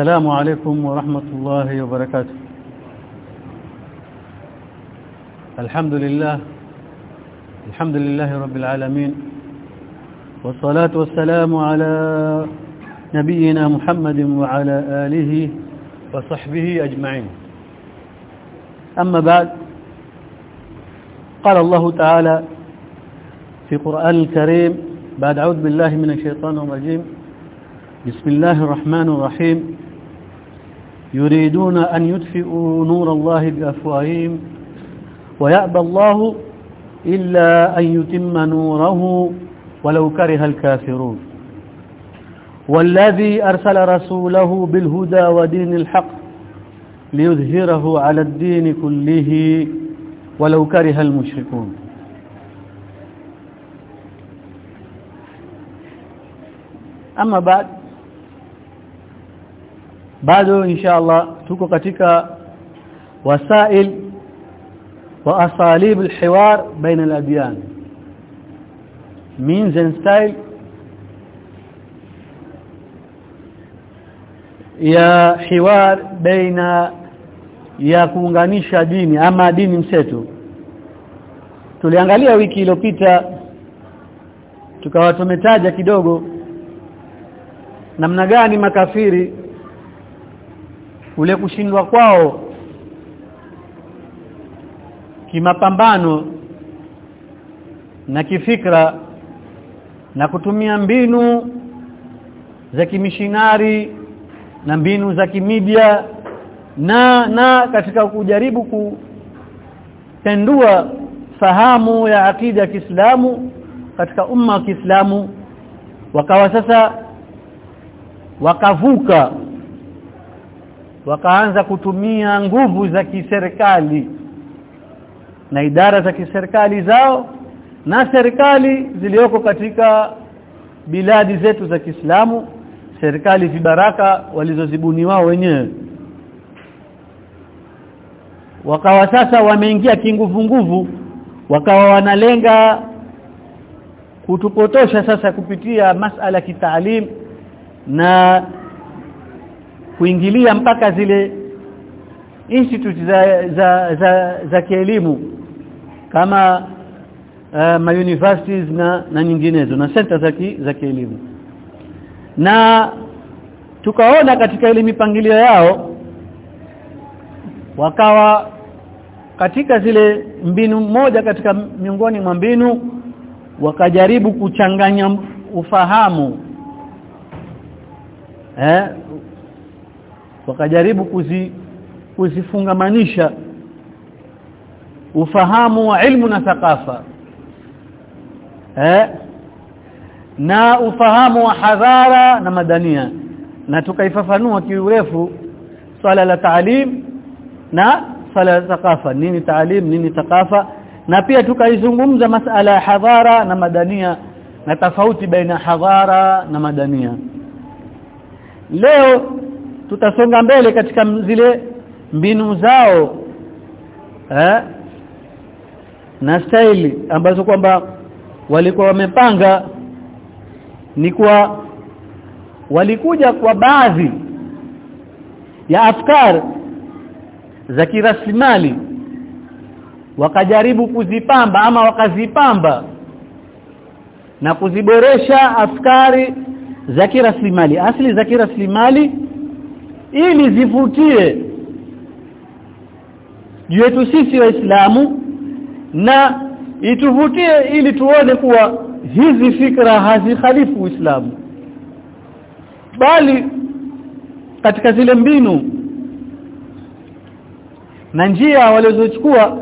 السلام عليكم ورحمة الله وبركاته. الحمد لله الحمد لله رب العالمين والصلاة والسلام على نبينا محمد وعلى آله وصحبه أجمعين. أما بعد قال الله تعالى في قرآن الكريم بعد أعوذ بالله من الشيطان الرجيم. بسم الله الرحمن الرحيم. يريدون أن يدفئوا نور الله بأفواههم ويأبى الله إلا أن يتم نوره ولو كره الكافرون. والذي أرسل رسوله بالهدى ودين الحق ليظهره على الدين كله ولو كره المشركون. أما بعد bado insha Allah tuko katika wasail wa asalib alhiwar baina aladyan. Means and style. Ya hiwar baina ya kuunganisha dini ama dini mseto. Tuliangalia wiki iliyopita tukawa tumetaja kidogo namna gani makafiri ule kushindwa kwao kimapambano na kifikra na kutumia mbinu za kimishinari na mbinu za kimedia na na katika kujaribu kutendua fahamu ya akida ya Kiislamu katika umma wa Kiislamu wakawa sasa wakavuka wakaanza kutumia nguvu za kiserikali na idara za kiserikali zao na serikali zilioko katika biladi zetu za Kiislamu serikali vibaraka walizozibuni wao wenyewe. Wakawa sasa wameingia kinguvu nguvu wakawa wanalenga kutupotosha sasa kupitia masala kitaalim na kuingilia mpaka zile institute za za za, za kielimu kama uh, ma universities na na nyinginezo na center za ki, za kielimu. Na tukaona katika ile mipangilio yao wakawa katika zile mbinu moja katika miongoni mwa mbinu wakajaribu kuchanganya ufahamu eh wakajaribu kuzi kuzifungamanisha ufahamu wa ilmu na thakafa eh? Na ufahamu wa hadhara na madania. Na tukaifafanua kiurefu swala la taalim na swala la thakafa. Nini taalim nini thakafa? Na pia tukaizungumza masala ya hadhara na madania na tofauti baina hadhara na madania. Leo tutasonga mbele katika zile mbinu zao eh na staili ambazo kwamba walikuwa wamepanga ni kwa walikuja kwa baadhi ya afkar za kiraslimali wakajaribu kuzipamba ama wakazipamba na kuziboresha afkari za kiraslimali asili za kiraslimali ili zivutie juu yetu sisi waislamu na ituvutie ili tuone kuwa hizi fikra hazikhalifu Uislamu. Bali katika zile mbinu na njia walizochukua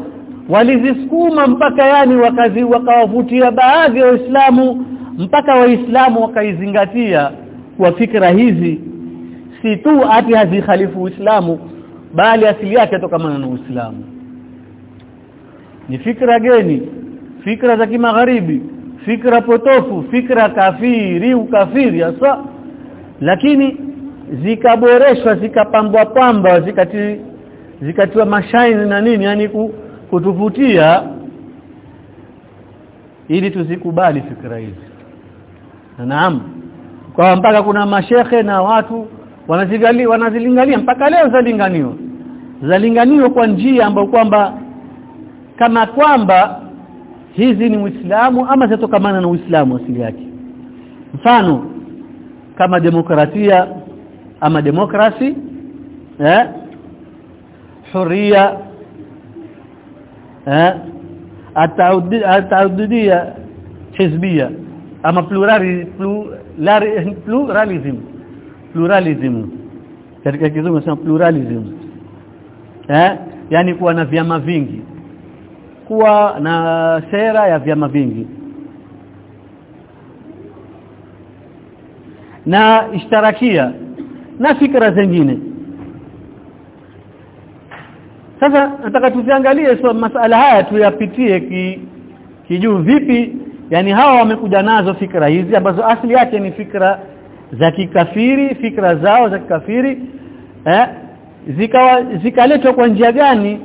walizisukuma mpaka yani wakazi wakawavutia baadhi ya waislamu mpaka waislamu wakaizingatia kwa fikra hizi si tu ati hazikhalifu Uislamu bali asili yake tokamana na Uislamu. Ni fikra geni fikra za kimagharibi fikra potofu fikra kafiri ukafiri hasa lakini zikaboreshwa zikapambwa pamba zikati zikatiwa mashaini na nini yani kutuvutia ili tuzikubali fikra hizi. Naam kwa mpaka kuna mashekhe na watu wanazigali wanazilingania mpaka leo zalinganiwa. Zalinganiwa kwa njia ambayo kwamba kama kwamba hizi ni Uislamu ama zatokamana na Uislamu asili yake. Mfano kama demokrasia ama demokrasi eh huria eh ataudidia hizbia ama plurali plurali pluralism pluralism. Katika kizungu nasema pluralism. Eh? Yani kuwa na vyama vingi. Kuwa na sera ya vyama vingi. Na ishtarakia. Na fikra zingine. Sasa nataka tuziangalie so masala haya tuyapitie ki kijuu vipi? Yani hawa wamekuja nazo fikra hizi ambazo asili yake ni fikra za kikafiri fikra zao za kikafiri eh zikawa zikaletwa kwa njia gani?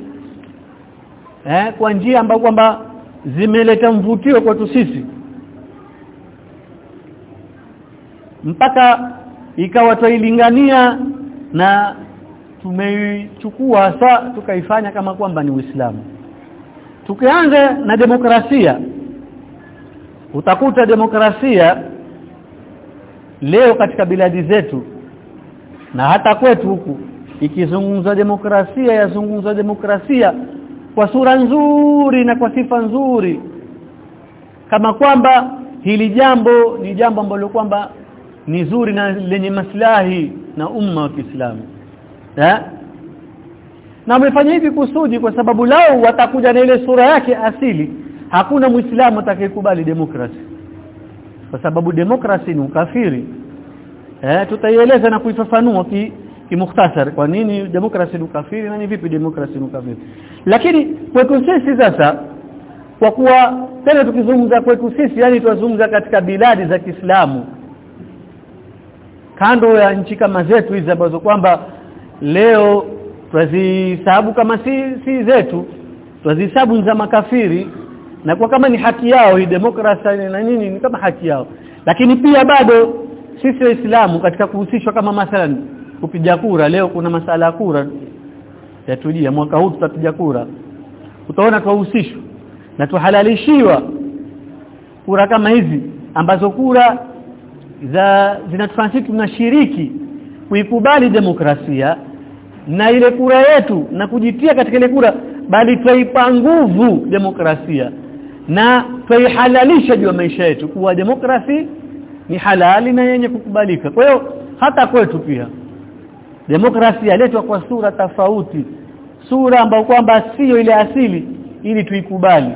Eh kwa njia ambayo kwamba zimeleta mvutio kwetu sisi. Mpaka ikawa twailingania na tumeichukua hasa tukaifanya kama kwamba ni Uislamu. Tukianza na demokrasia utakuta demokrasia leo katika biladi zetu na hata kwetu huku ikizungumza demokrasia yazungumza demokrasia kwa sura nzuri na kwa sifa nzuri kama kwamba hili jambo ni jambo ambalo kwamba ni zuri na lenye maslahi na umma wa Kiislamu eh? Na wamefanya hivi kusudi kwa sababu lao watakuja na ile sura yake asili. Hakuna muislamu atakayekubali demokrasi kwa sababu demokrasi ni ukafiri. Eh tutaieleza na kuifafanua ki kimukhtasar kwa nini demokrasi ni ukafiri na ni vipi demokrasi ni ukafiri? Lakini kwetu sisi sasa kwa kuwa tena tukizungumza kwetu sisi yani tunazungumza katika biladi za Kiislamu kando ya nchi kama zetu hizi ambazo kwamba leo twazihesabu kama si, si zetu twazihesabu za makafiri na kwa kama ni haki yao hii demokrasia na nini ni kama haki yao. Lakini pia bado sisi waislamu katika kuhusishwa kama mathalan kupiga kura leo kuna masala ya kura. Yatujia mwaka huu tutapiga kura. Utaona tuhusishwa na tuhalalishiwa kura kama hizi ambazo kura za zinatufanya tunashiriki kuikubali demokrasia na ile kura yetu na kujitia katika ile kura bali twaipa nguvu demokrasia na tuihalalisha juu ya maisha yetu kuwa demokrasi ni halali na yenye kukubalika. Kwa hiyo hata kwetu pia demokrasi yaletwa kwa sura tofauti. Sura ambayo kwamba sio ile asili ili tuikubali.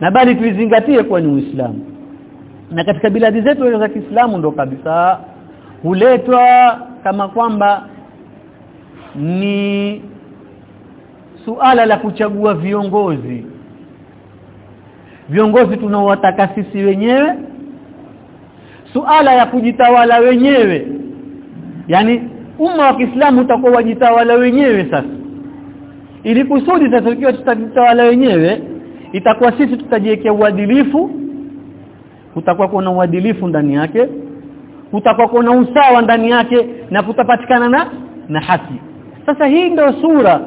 Na bali tuizingatie kwa ni Uislamu. Na katika biladi zetu za Kiislamu ndo kabisa huletwa kama kwamba ni suala la kuchagua viongozi viongozi tunaowataka sisi wenyewe. Suala ya kujitawala wenyewe. Yani umma wa Kiislamu utakuwa wajitawala wenyewe sasa. Ili kusudi sasa ukiwa tutajitawala wenyewe itakuwa sisi tutajiwekea uadilifu. Kutakuwa kuna uadilifu ndani yake. Utakuwa kuna usawa ndani yake na kutapatikana na na haki. Sasa hii ndio sura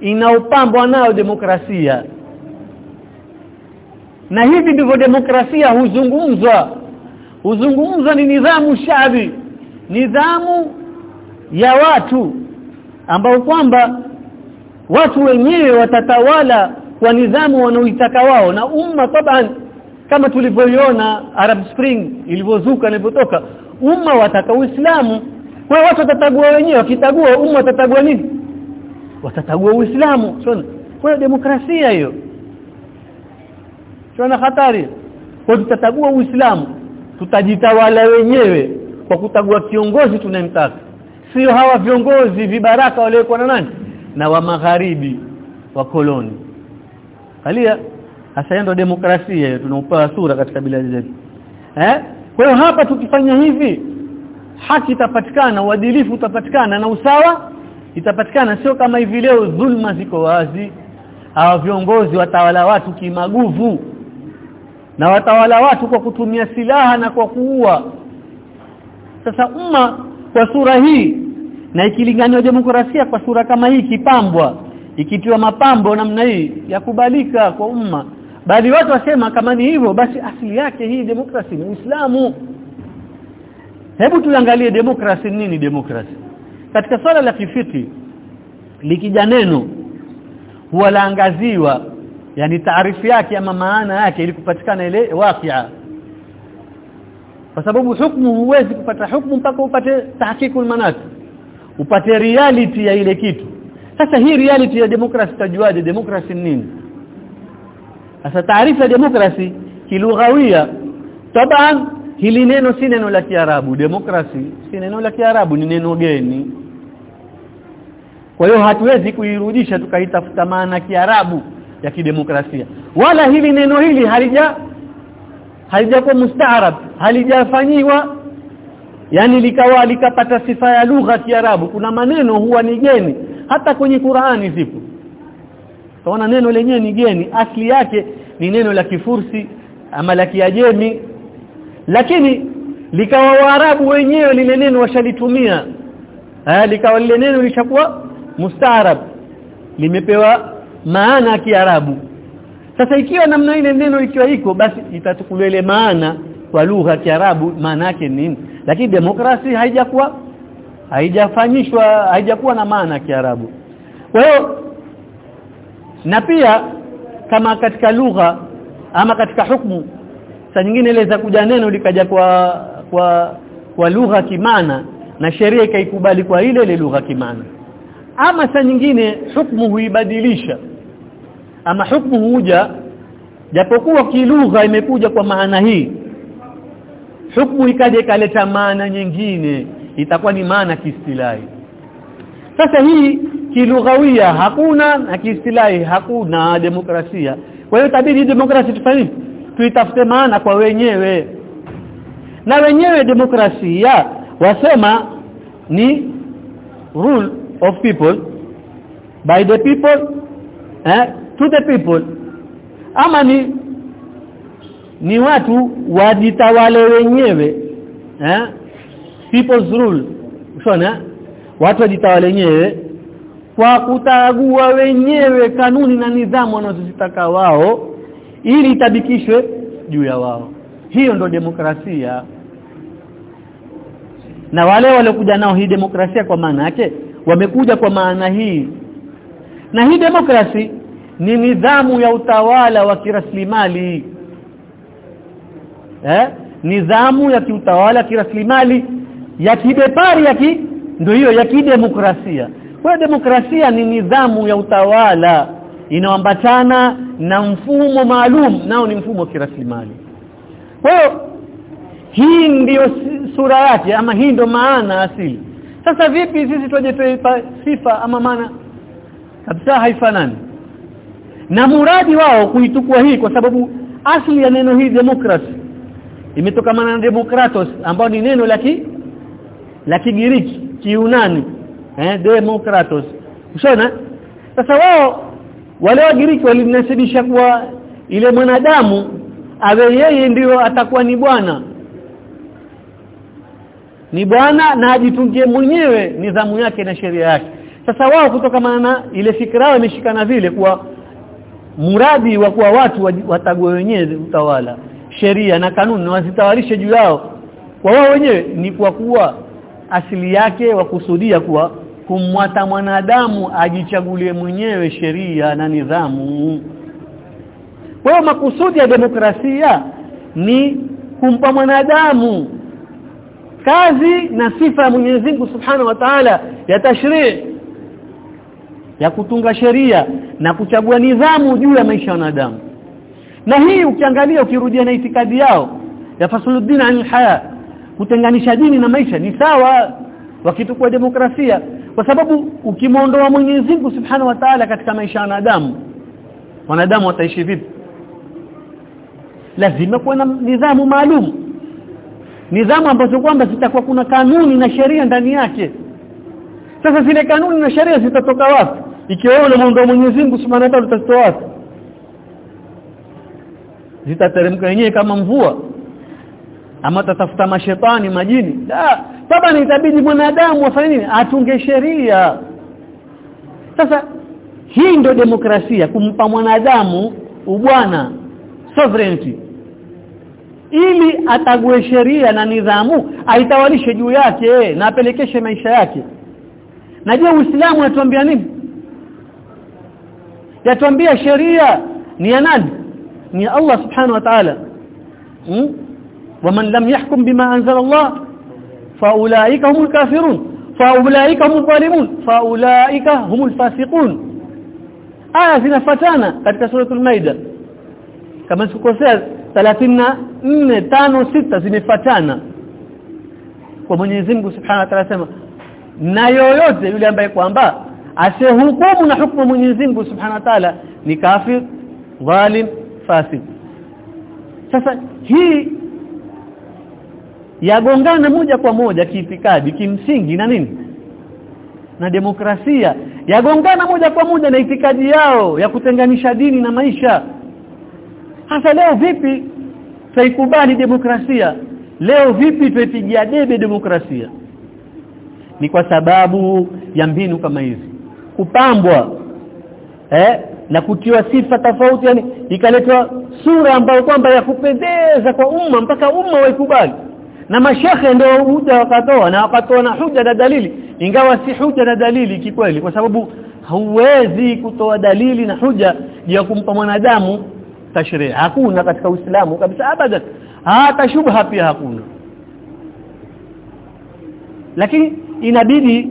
inaopambwa nayo demokrasia na hivi ndivyo demokrasia huzungumzwa. Huzungumzwa ni nidhamu shabi nidhamu ya watu ambao kwamba watu wenyewe watatawala kwa nidhamu wanaoitaka wao. Na umma taban kama tulivyoiona Arab Spring ilivyozuka ilipotoka umma wataka Uislamu. Kwa watu watatagua wenyewe wakitagua umma watatagua nini? Watatagua Uislamu. Kwa demokrasia hiyo sio hatari. Kwa tutatagua Uislamu. Tutajitawala wenyewe kwa kutagua kiongozi tunayemtaka. Sio hawa viongozi vibaraka waliokuwa na nani? Na wa magharibi wa koloni. Kalia hasa ndio demokrasia tunaupa sura katika biladi zetu. Eh? Kwa hiyo hapa tukifanya hivi haki itapatikana uadilifu utapatikana na usawa itapatikana. Sio kama hivi leo dhulma ziko wazi. Hawa viongozi watawala watu kimaguvu na watawala watu kwa kutumia silaha na kwa kuua. Sasa umma kwa sura hii na ikilinganiwa demokrasia kwa sura kama hii kipambwa ikitiwa mapambo namna hii yakubalika kwa umma. Bali watu wasema kama ni hivyo basi asili yake hii demokrasi ni Uislamu. Hebu tuangalie demokrasi nini demokrasi. Katika swala la kifiti likija neno huwa laangaziwa yani taarifu yake ama maana yake ili kupatikana ile wakia kwa sababu hukumu huwezi kupata hukumu mpaka upate tahqiqul manat. Upate reality ya ile kitu. Sasa hii reality ya demokrasi tajuaje demokrasi nini? Sasa taarifu ya demokrasi kilughawia. Taban hili neno si neno la Kiarabu. Demokrasi si neno la Kiarabu ni neno geni. Kwa hiyo hatuwezi kuirudisha tukaitafuta maana Kiarabu ya kidemokrasia. Wala hili neno hili halija halijakuwa mustaarab halijafanyiwa. Yani likawa likapata sifa ya lugha Kiarabu. Kuna maneno huwa ni geni hata kwenye Qur'ani zipo. Tunaona neno lenyewe ni geni. Asli yake ni neno la kifursi ama la kiajemi. Lakini likawa waarabu wenyewe lile neno washalitumia. Eh likawa lile neno lishakuwa mustaarab. Limepewa maana ya kiarabu. Sasa ikiwa namna ile neno ikiwa iko basi itachukuliwa ile maana kwa lugha ya kiarabu maana yake nini? Lakini demokrasi haijakuwa haijafanyishwa haijakuwa na maana ya kiarabu. Kwa hiyo na pia kama katika lugha ama katika hukumu saa nyingine ile za kuja neno likaja kwa kwa kwa lugha kimana na sheria ikaikubali kwa ile ile lugha kimana ama saa nyingine hukumu huibadilisha ama hukumu huja japokuwa kilugha imekuja kwa maana hii. Hukumu ikaje ikaleta maana nyingine itakuwa ni maana kiistilahi. Sasa hii kilughawia hakuna na kiistilahi hakuna demokrasia. Kwa hiyo tabidi demokrasia tufanye tuitafute maana kwa wenyewe. Na wenyewe demokrasia wasema ni rule of people by the people eh, to the people. Ama ni ni watu wajitawale wenyewe eh? People's rule. Usiona watu wajitawale wenyewe kwa kutagua wenyewe kanuni na nidhamu wanazozitaka wao ili itabikishwe juu ya wao. Hiyo ndo demokrasia. Na wale waliokuja nao hii demokrasia kwa maana yake wamekuja kwa maana hii. Na hii demokrasi ni nidhamu ya utawala wa kiraslimali. Eh? Nidhamu ya kiutawala kiraslimali ya kibepari ya ki ndio hiyo ya kidemokrasia. Kwa demokrasia ni nidhamu ya utawala. Inaambatana na mfumo maalum nao ni mfumo wa kiraslimali. Kwa hiyo hii ndiyo sura yake ama hii ndio maana asili. Sasa vipi sisi tuipa sifa ama maana? Kabisa haifanani na muradi wao kuitukua hii kwa sababu asili ya neno hii democracy. Imetokana na demokratos ambao ni neno la ki la Kigiriki Kiunani eh demokratos usiona sasa wao wale wagiriki walinasibisha kuwa ile mwanadamu awe yeye ndio atakuwa ni bwana. Ni bwana na ajitungie mwenyewe nidhamu yake na sheria yake. Sasa wao kutokamana na ile fikra yao imeshikana vile kuwa muradi wa kuwa watu watague wenyewe utawala. Sheria na kanuni wazitawalishe juu yao. Kwa wao wenyewe ni kwa kuwa asili yake wakusudia kuwa kumwata mwanadamu ajichagulie mwenyewe sheria na nidhamu. Kwa hiyo makusudi ya demokrasia ni kumpa mwanadamu kazi na sifa ya Mwenyezi Mungu Subhanahu wa Ta'ala ya tashrii ya kutunga sheria na kuchagua nidhamu juu ya maisha ya wanadamu. Na hii ukiangalia ukirudia na itikadi yao ya fasuluddin al-haya kutenganisha dini na maisha ni sawa wakitukua demokrasia. Kwa sababu ukimwondoa Mwenyezi Mungu Subhanahu wa Ta'ala katika maisha ya wanadamu wanadamu wataishi vipi? Lazima kuwa na nidhamu maalum. Nidhamu ambazo kwamba zitakuwa kuna kanuni na sheria ndani yake. Sasa zile kanuni na sheria zitatoka wapi ikiwa wewe unamwomba Mwenyezi Mungu Subhanahu wa Ta'ala wapi? Zitateremka yenyewe kama mvua. Ama tatafuta mashetani majini. La baba itabidi mwanadamu afanye nini? Atunge sheria. Sasa hii ndio demokrasia kumpa mwanadamu ubwana sovereignty. Ili atague sheria na nidhamu aitawalishe juu yake na apelekeshe maisha yake. Najua uislamu unatuambia nini yatuambia sheria. Ni ya nani? Ni Allah subhanahu wa ta'ala. Hmm? waman lam yahkum bima anzala Allah faulaika humul kafirun. Faulaika humul zalimun. Faulaika humul fasiqun. Aya zinafuatana katika suratul maida. Kama sikukosea 34 5 6 zimefuatana kwa Mwenyezi Mungu Subhanahu wa Ta'ala sema na yoyote yule ambaye kwamba asihukumu na hukumu Mwenyezi Mungu Subhanahu wa Ta'ala ni kafir dhalim fasid sasa hii yagongana moja kwa moja kiitikadi kimsingi na nini? Na demokrasia. Yagongana moja kwa moja na itikadi yao ya kutenganisha dini na maisha. Hasa leo vipi tuikubali demokrasia? Leo vipi tuipigia debe demokrasia? Ni kwa sababu ya mbinu kama hizi kupambwa eh na kutiwa sifa tofauti yani ikaletwa sura ambayo kwamba ya kupendeza kwa umma mpaka umma waikubali. Na mashekhe ndio huja wakatoa na wakatoa na huja na dalili ingawa si huja na dalili kikweli kwa sababu huwezi kutoa dalili na huja ya kumpa mwanadamu tashri hakuna katika Uislamu kabisa abadan. Hata shubha pia hakuna. Lakini inabidi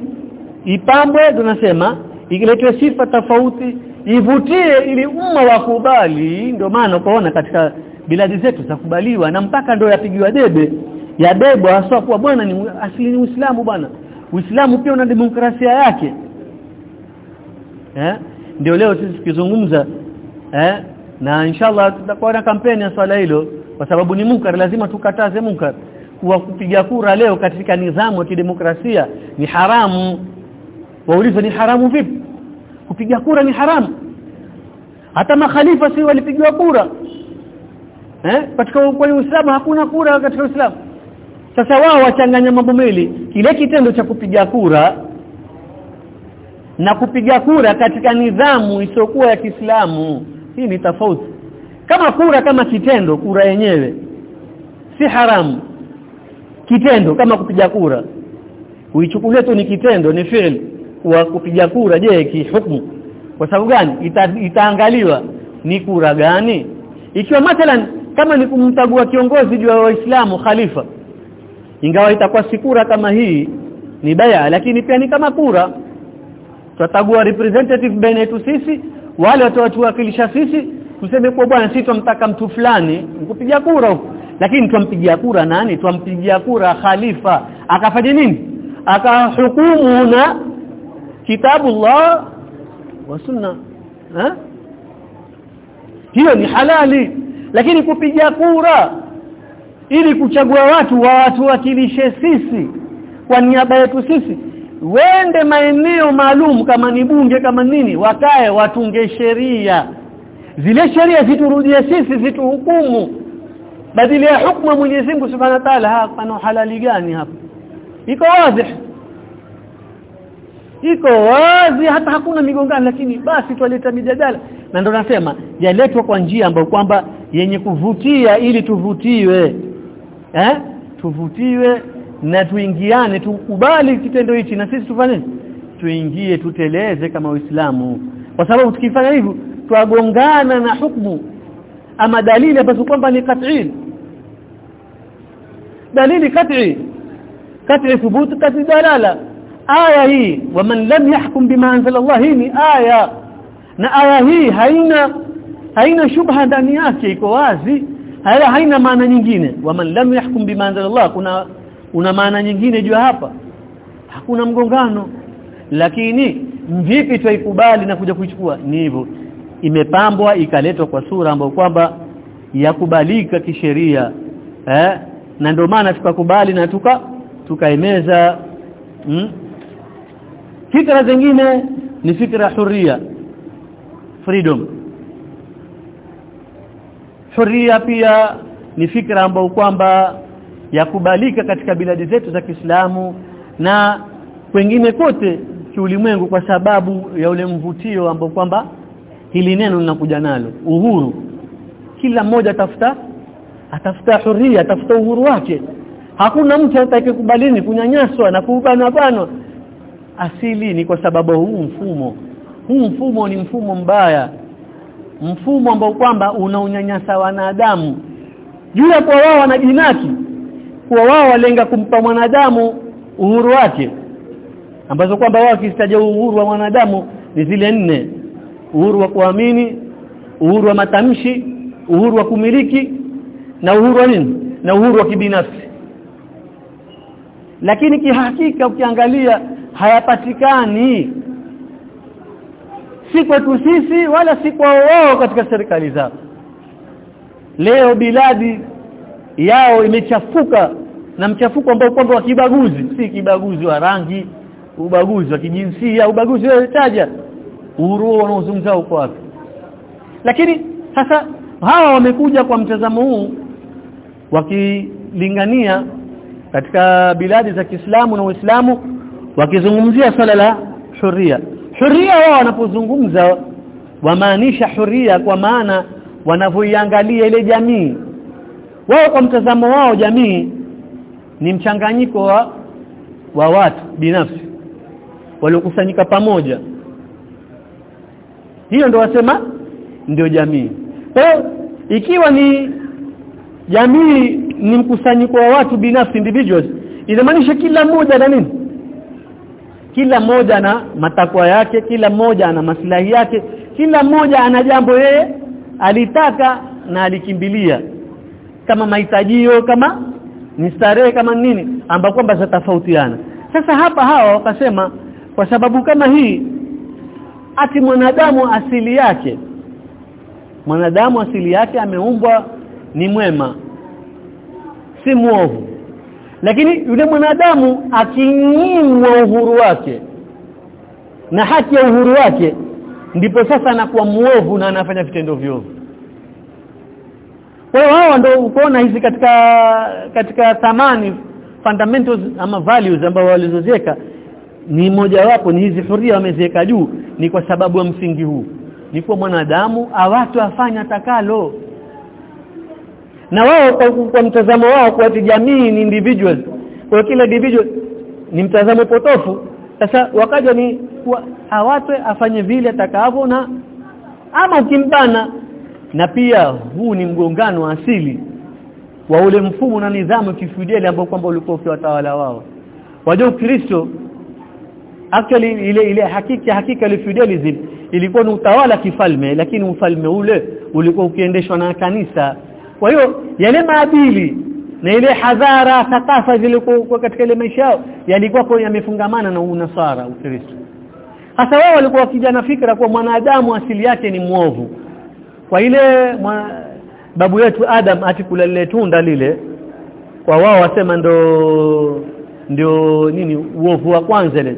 ipambwe tunasema ikiletwe sifa tofauti ivutie ili umma wakubali. Ndio maana ukaona katika biladi zetu zakubaliwa na mpaka ndio yapigiwa debe ya debe hasa kwa bwana ni asili ni Uislamu bwana. Uislamu pia una demokrasia yake. Eh? Ndio leo sisi tukizungumza eh? Na inshallah tutakuwa na kampeni ya swala hilo kwa sababu ni munkar lazima tukataze munkar. Kuwa kupiga kura leo katika nidhamu ya kidemokrasia ni haramu waulize ni haramu vipi? Kupiga kura ni haramu. Hata makhalifa si walipigiwa kura. Eh? Katika Uislamu hakuna kura katika Uislamu. Sasa wao wachanganya mambo mbili kile kitendo cha kupiga kura na kupiga kura katika nidhamu isiyokuwa ya Kiislamu. Hii ni tofauti. Kama kura kama kitendo kura yenyewe si haramu. Kitendo kama kupiga kura. Uichukulie tu ni kitendo ni fi'l wa kupiga kura je kihukumu kwa sababu gani? Ita, itaangaliwa. Ni kura gani? Ikiwa mathalan kama ni kumtagua kiongozi juu ya waislamu khalifa ingawa itakuwa si kura kama hii ni baya lakini pia ni kama kura. Tutagua representative baina yetu sisi wale watawatuwakilisha sisi tuseme kwa bwana sisi tumtaka mtu fulani kupiga kura huko. Lakini tumpigia kura nani? Tumpigia kura khalifa. Akafanya nini? Akahukumu na kitabullah wa sunna. Ha? hiyo ni halali. Lakini kupiga kura ili kuchagua watu wa watu wakilishe sisi. Kwa niaba yetu sisi. Wende maeneo maalum kama ni bunge kama nini wakae watunge sheria. Zile sheria ziturudie sisi zituhukumu. Badili ya hukumu Mwenyezi Mungu Subhanahu wa Ta'ala hapa halali gani hapa? Iko wazi iko wazi hata hakuna migongano lakini basi twaleta mijadala. Na ndio nasema yaletwa kwa njia ambayo kwamba yenye kuvutia ili tuvutiwe. Eh? Tuvutiwe na tuingiane tukubali kitendo hichi na sisi tufanye. Tuingie tuteleze kama Uislamu kwa sababu tukifanya hivyo twagongana na hukumu ama dalili ambazo kwamba ni kat'i dalili kat'i kat'i thubuti kat'i dalala aya hii waman lam yahkum bima anzala Allah hii ni aya. Na aya hii haina haina shubha ndani yake iko wazi haya haina maana nyingine. Waman lam yahkum bima anzala Allah kuna una maana nyingine juu hapa? Hakuna mgongano. Lakini vipi twaikubali na kuja kuichukua? Ni hivyo. Imepambwa ikaletwa kwa sura ambayo kwamba yakubalika kisheria eh? Na ndio maana tukakubali na tuka tukaemeza hmm? Fikra zingine ni fikra huria freedom. Huria pia ni fikra ambayo kwamba yakubalika katika biladi zetu za Kiislamu na kwengine kote kiulimwengu kwa sababu ya ule mvutio ambao kwamba hili neno linakuja nalo uhuru. Kila mmoja atafuta atafuta huria atafuta uhuru wake. Hakuna mtu atakayekubalini kunyanyaswa na kubanwa banwa asili ni kwa sababu huu mfumo. Huu mfumo ni mfumo mbaya. Mfumo ambao kwamba unaunyanyasa wanadamu. Juu ya kwa wao wanajinaki kwa wao walenga kumpa mwanadamu uhuru wake. Ambazo kwamba wao kistaja uhuru wa mwanadamu ni zile nne. Uhuru wa kuamini uhuru wa matamshi uhuru wa kumiliki na uhuru wa nini? Na uhuru wa kibinafsi lakini kihakika ukiangalia hayapatikani. Si kwetu sisi wala si kwa wao katika serikali zao. Leo biladi yao imechafuka na mchafuko ambao kwamba wa kibaguzi. Si kibaguzi wa rangi ubaguzi wa kijinsia ubaguzi taja. Uhuru wanaozungumza uko wapi? Lakini sasa hawa wamekuja kwa mtazamo huu wakilingania katika biladi za Kiislamu na Uislamu wakizungumzia swala la huria. Huria wao wanapozungumza wamaanisha huria kwa maana wanavyoiangalia ile jamii. Wao kwa mtazamo wao jamii ni mchanganyiko wa wa watu binafsi waliokusanyika pamoja. Hiyo ndio wasema ndio jamii. Kwa ikiwa ni jamii ni mkusanyiko wa watu binafsi individuals. Inamaanisha kila mmoja na nini? Kila mmoja ana matakwa yake kila mmoja ana maslahi yake kila mmoja ana jambo yeye alitaka na alikimbilia. Kama mahitajio kama ni starehe kama nini ambapo kwamba zatafautiana sasa hapa hawa wakasema kwa sababu kama hii ati mwanadamu asili yake mwanadamu asili yake ameumbwa ni mwema si muovu lakini yule mwanadamu akinyimwa uhuru wake na haki ya uhuru wake ndipo sasa anakuwa muovu na anafanya vitendo viovu. Kwa hiyo hao ndio ukoona hizi katika katika thamani fundamentals ama values ambao walizoziweka ni mojawapo ni hizi huria wameziweka juu ni kwa sababu ya msingi huu. Ni kwa mwanadamu awatu afanya takalo na wao kwa, kwa mtazamo wao kwa jamii ni individuals kwa kila individual ni mtazamo potofu. Sasa wakaja ni awatwe afanye vile atakavyo na ama ukimbana. Na pia huu ni mgongano wa asili wa ule mfumo na nidhamu kifudeli ambao kwamba ulikuwa ukiwatawala wao. Wajua Kristo actually ile ile hakika hakika ile feudalism ilikuwa ni utawala kifalme lakini ufalme ule ulikuwa ukiendeshwa na kanisa kwa hiyo yale maadili na ile hadhara thakafa zilikuwa katika ile maisha yao yalikuwa yamefungamana na unasara ukristo. Hasa wao walikuwa wakijana fikra kwa mwanadamu asili yake ni mwovu. Kwa ile mwa, babu yetu Adam atikula lile tunda lile kwa wao wasema ndo ndio nini uovu wa kwanza ile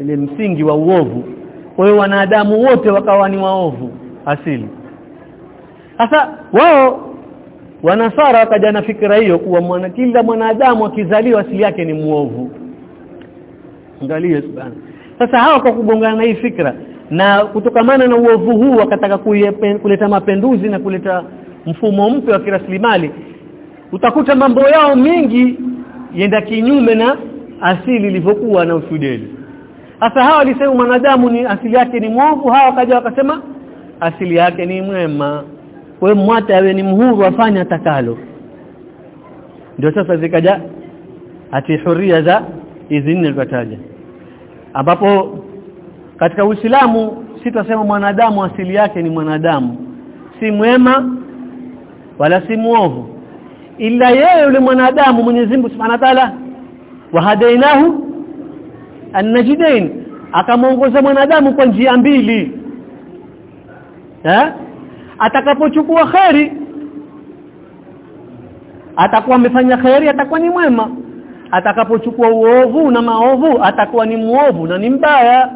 ile msingi wa uovu. Kwa hiyo wanadamu wote wakawa ni waovu asili sasa wao wanasara wakaja na fikra hiyo kuwa mwana kila mwanadamu akizaliwa asili yake ni muovu angalia subhana. Sasa hawa kwa kugongana na hii fikra na kutokamana na uovu huu wakataka kuleta mapenduzi na kuleta mfumo mpya wa kiraslimali utakuta mambo yao mingi yenda kinyume na asili ilivyokuwa na usudeli. Sasa hawa walisema mwanadamu ni asili yake ni mwovu hawa wakaja wakasema asili yake ni mwema hiyo mwata awe ni mhuru afanye atakalo. Ndio sasa zikaja ati huria za hizi nne tukataja ambapo katika Uislamu sitasema mwanadamu asili yake ni mwanadamu. Si mwema wala si muovu ila yeye yule mwanadamu Mwenyezi Mungu Subhanahu wa Ta'ala wahadainahu an-najdain. Akamuongoza mwanadamu kwa njia mbili. Eh atakapochukua kheri atakuwa amefanya kheri atakuwa ni mwema. Atakapochukua uovu na maovu atakuwa ni muovu na ni mbaya.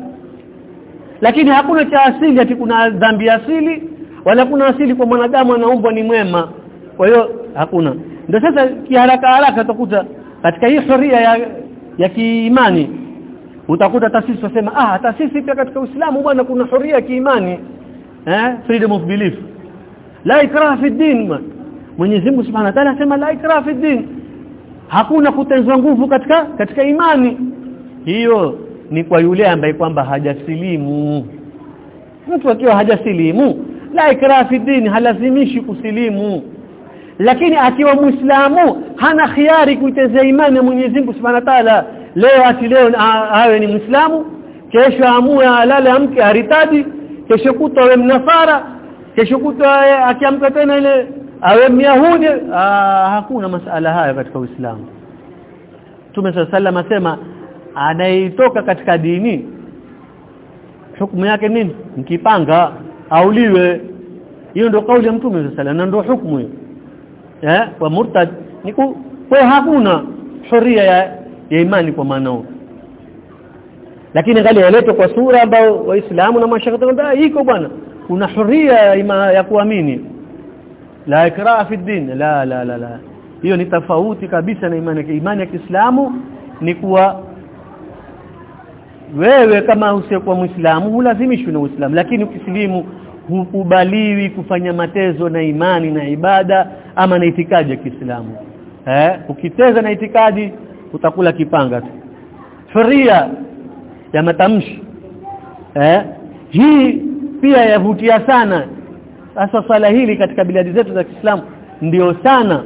Lakini hakuna cha asili ati kuna dhambi asili wala kuna asili kwa mwanadamu anaumbwa ni mwema. Kwa hiyo hakuna. Ndio sasa kiharaka haraka utakuta katika hii huria ya ya kiimani utakuta taasisi wasema ah taasisi pia katika Uislamu bwana kuna huria ya kiimani eh? Freedom of belief. La ikraha fi din Mwenyezi Mungu Subhanahu wa Ta'ala anasema la ikraha fi din hakuna kutenzwa nguvu katika katika imani. Hiyo ni kwa yule ambaye kwamba hajasilimu. Mtu akiwa hajasilimu la ikraha fi din halazimishi kusilimu. Lakini akiwa muislamu hana khiari kuitezea imani ya Mwenyezi Mungu Subhanahu wa Ta'ala. Leo ati leo awe ni muislamu kesho amue alale amke aritadi kesho kutwa awe mnasara kesho kutwa akiamka tena ile awe myahudi. Hakuna masala haya katika Uislamu. Mtume sallam asema anayetoka katika dini hukumu yake nini? Mkipanga auliwe. Hiyo ndio kauli ya Mtume sallam na ndio hukumu hiyo. Eh wa murtad ni kwa hakuna huria ya, ya imani kwa maana lakini ngali yaletwa kwa sura ambayo waislamu na mashaka kwamba iko bwana. Kuna huria ya, kuamini. La ikraha fi din la la la la. Hiyo ni tofauti kabisa na imani ya imani ya Kiislamu ni kuwa wewe kama usiyekuwa muislamu hulazimishwi na uislamu. Lakini ukisilimu hukubaliwi kufanya matezo na imani na ibada ama na itikadi ya Kiislamu. Eh ukiteza na itikadi utakula kipanga tu. Huria ya matamshi. Eh? Hii pia yavutia sana. Hasa swala hili katika biladi zetu za Kiislamu ndio sana.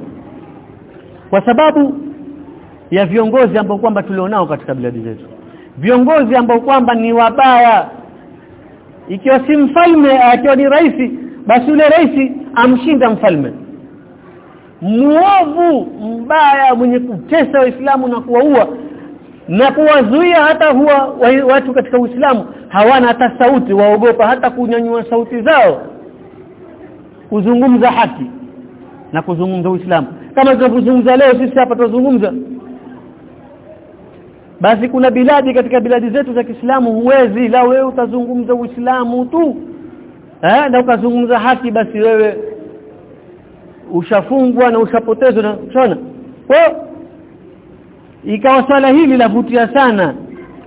Kwa sababu ya viongozi ambao kwamba tulionao katika biladi zetu. Viongozi ambao kwamba ni wabaya. Ikiwa si mfalme akiwa ni rais basi yule rais amshinda mfalme. Muovu mbaya mwenye kutesa waislamu na kuwaua na kuwazuia hata huwa watu katika Uislamu hawana hata sauti waogopa hata kunyanyua sauti zao kuzungumza haki na kuzungumza Uislamu. Kama tunavyozungumza leo sisi hapa tuzungumza basi kuna biladi katika biladi zetu za Kiislamu huwezi la wewe utazungumza Uislamu tu eh na ukazungumza haki basi wewe ushafungwa na ushapotezwa na unaona kwa ikawa swala hili lavutia sana.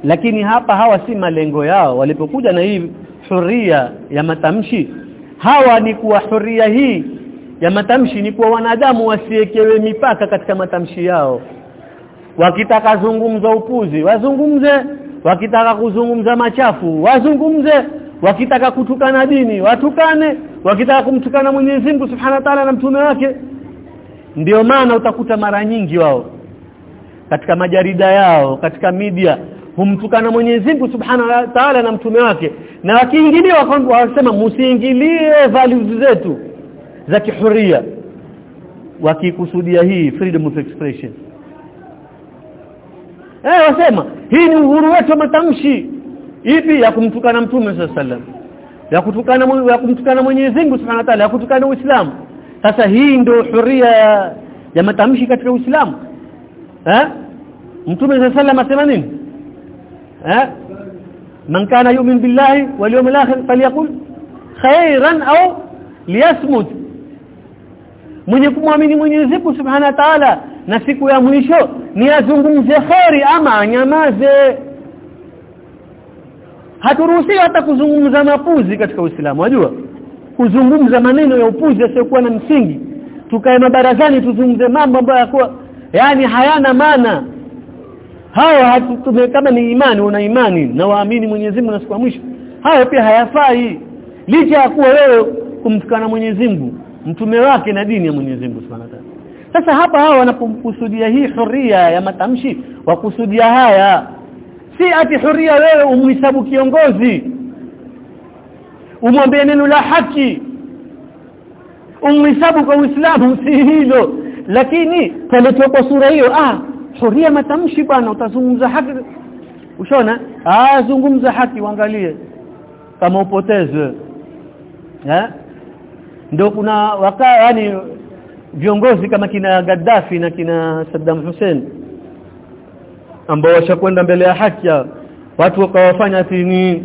Lakini hapa hawa si malengo yao. Walipokuja na hii huria ya matamshi hawa ni kuwa huria hii ya matamshi ni kuwa wanadamu wasiekewe mipaka katika matamshi yao. Wakitaka zungumza upuzi wazungumze. Wakitaka kuzungumza machafu wazungumze. Wakitaka kutukana dini watukane. Wakitaka kumtukana Mwenyezi Mungu Subhanahu wa Ta'ala na mtume wake. Ndio maana utakuta mara nyingi wao katika majarida yao katika media humtukana Mwenyezi Mungu Subhanahu wa Ta'ala na mtume wake na wakiingilia wasema msiingilie values zetu za kihuria. Wakikusudia hii freedom of expression. Eh wasema hii ni uhuru wetu wa matamshi. Ipi? Ya kumtukana mtume sallallahu ya kutukana ya kumtukana Mwenyezi Mungu Subhanahu wa Ta'ala ya kutukana Uislamu. Sasa hii ndio huria ya matamshi katika Uislamu eh? Mtume sallallahu asema nini? Eh? Man kana yu'min billahi wal yawmil akhir falyaqul khairan au liyasmut. Mwenye kumwamini Mwenyezi Mungu Subhanahu wa Ta'ala na siku ya mwisho ni azungumze khairi ama anyamaze. Haturuhusiwi hata kuzungumza mapuzi katika Uislamu wajua kuzungumza maneno ya upuzi yasiyokuwa na msingi. Tukae mabarazani tuzungumze mambo ambayo yani hayana maana. Hawa kama ni imani una imani na waamini Mwenyezi Mungu na siku mwisho. Hayo pia hayafai. Licha ya kuwa wewe kumtukana Mwenyezi Mungu mtume wake na dini ya Mwenyezi Mungu Subhanahu wa Sasa hapa hawa wanapokusudia hii huria ya matamshi wakusudia haya si ati huria wewe umhisabu kiongozi umwambie neno la haki umhisabu kwa Uislamu si hilo lakini kaletwa kwa sura hiyo. Ah huria matamshi bwana utazungumza haki. Ushona ah zungumza haki uangalie. Kama upoteze. Eh? Ndio kuna waka yani viongozi kama kina Gaddafi na kina Saddam Hussein ambao washakwenda mbele ya haki watu wakawafanya ati ni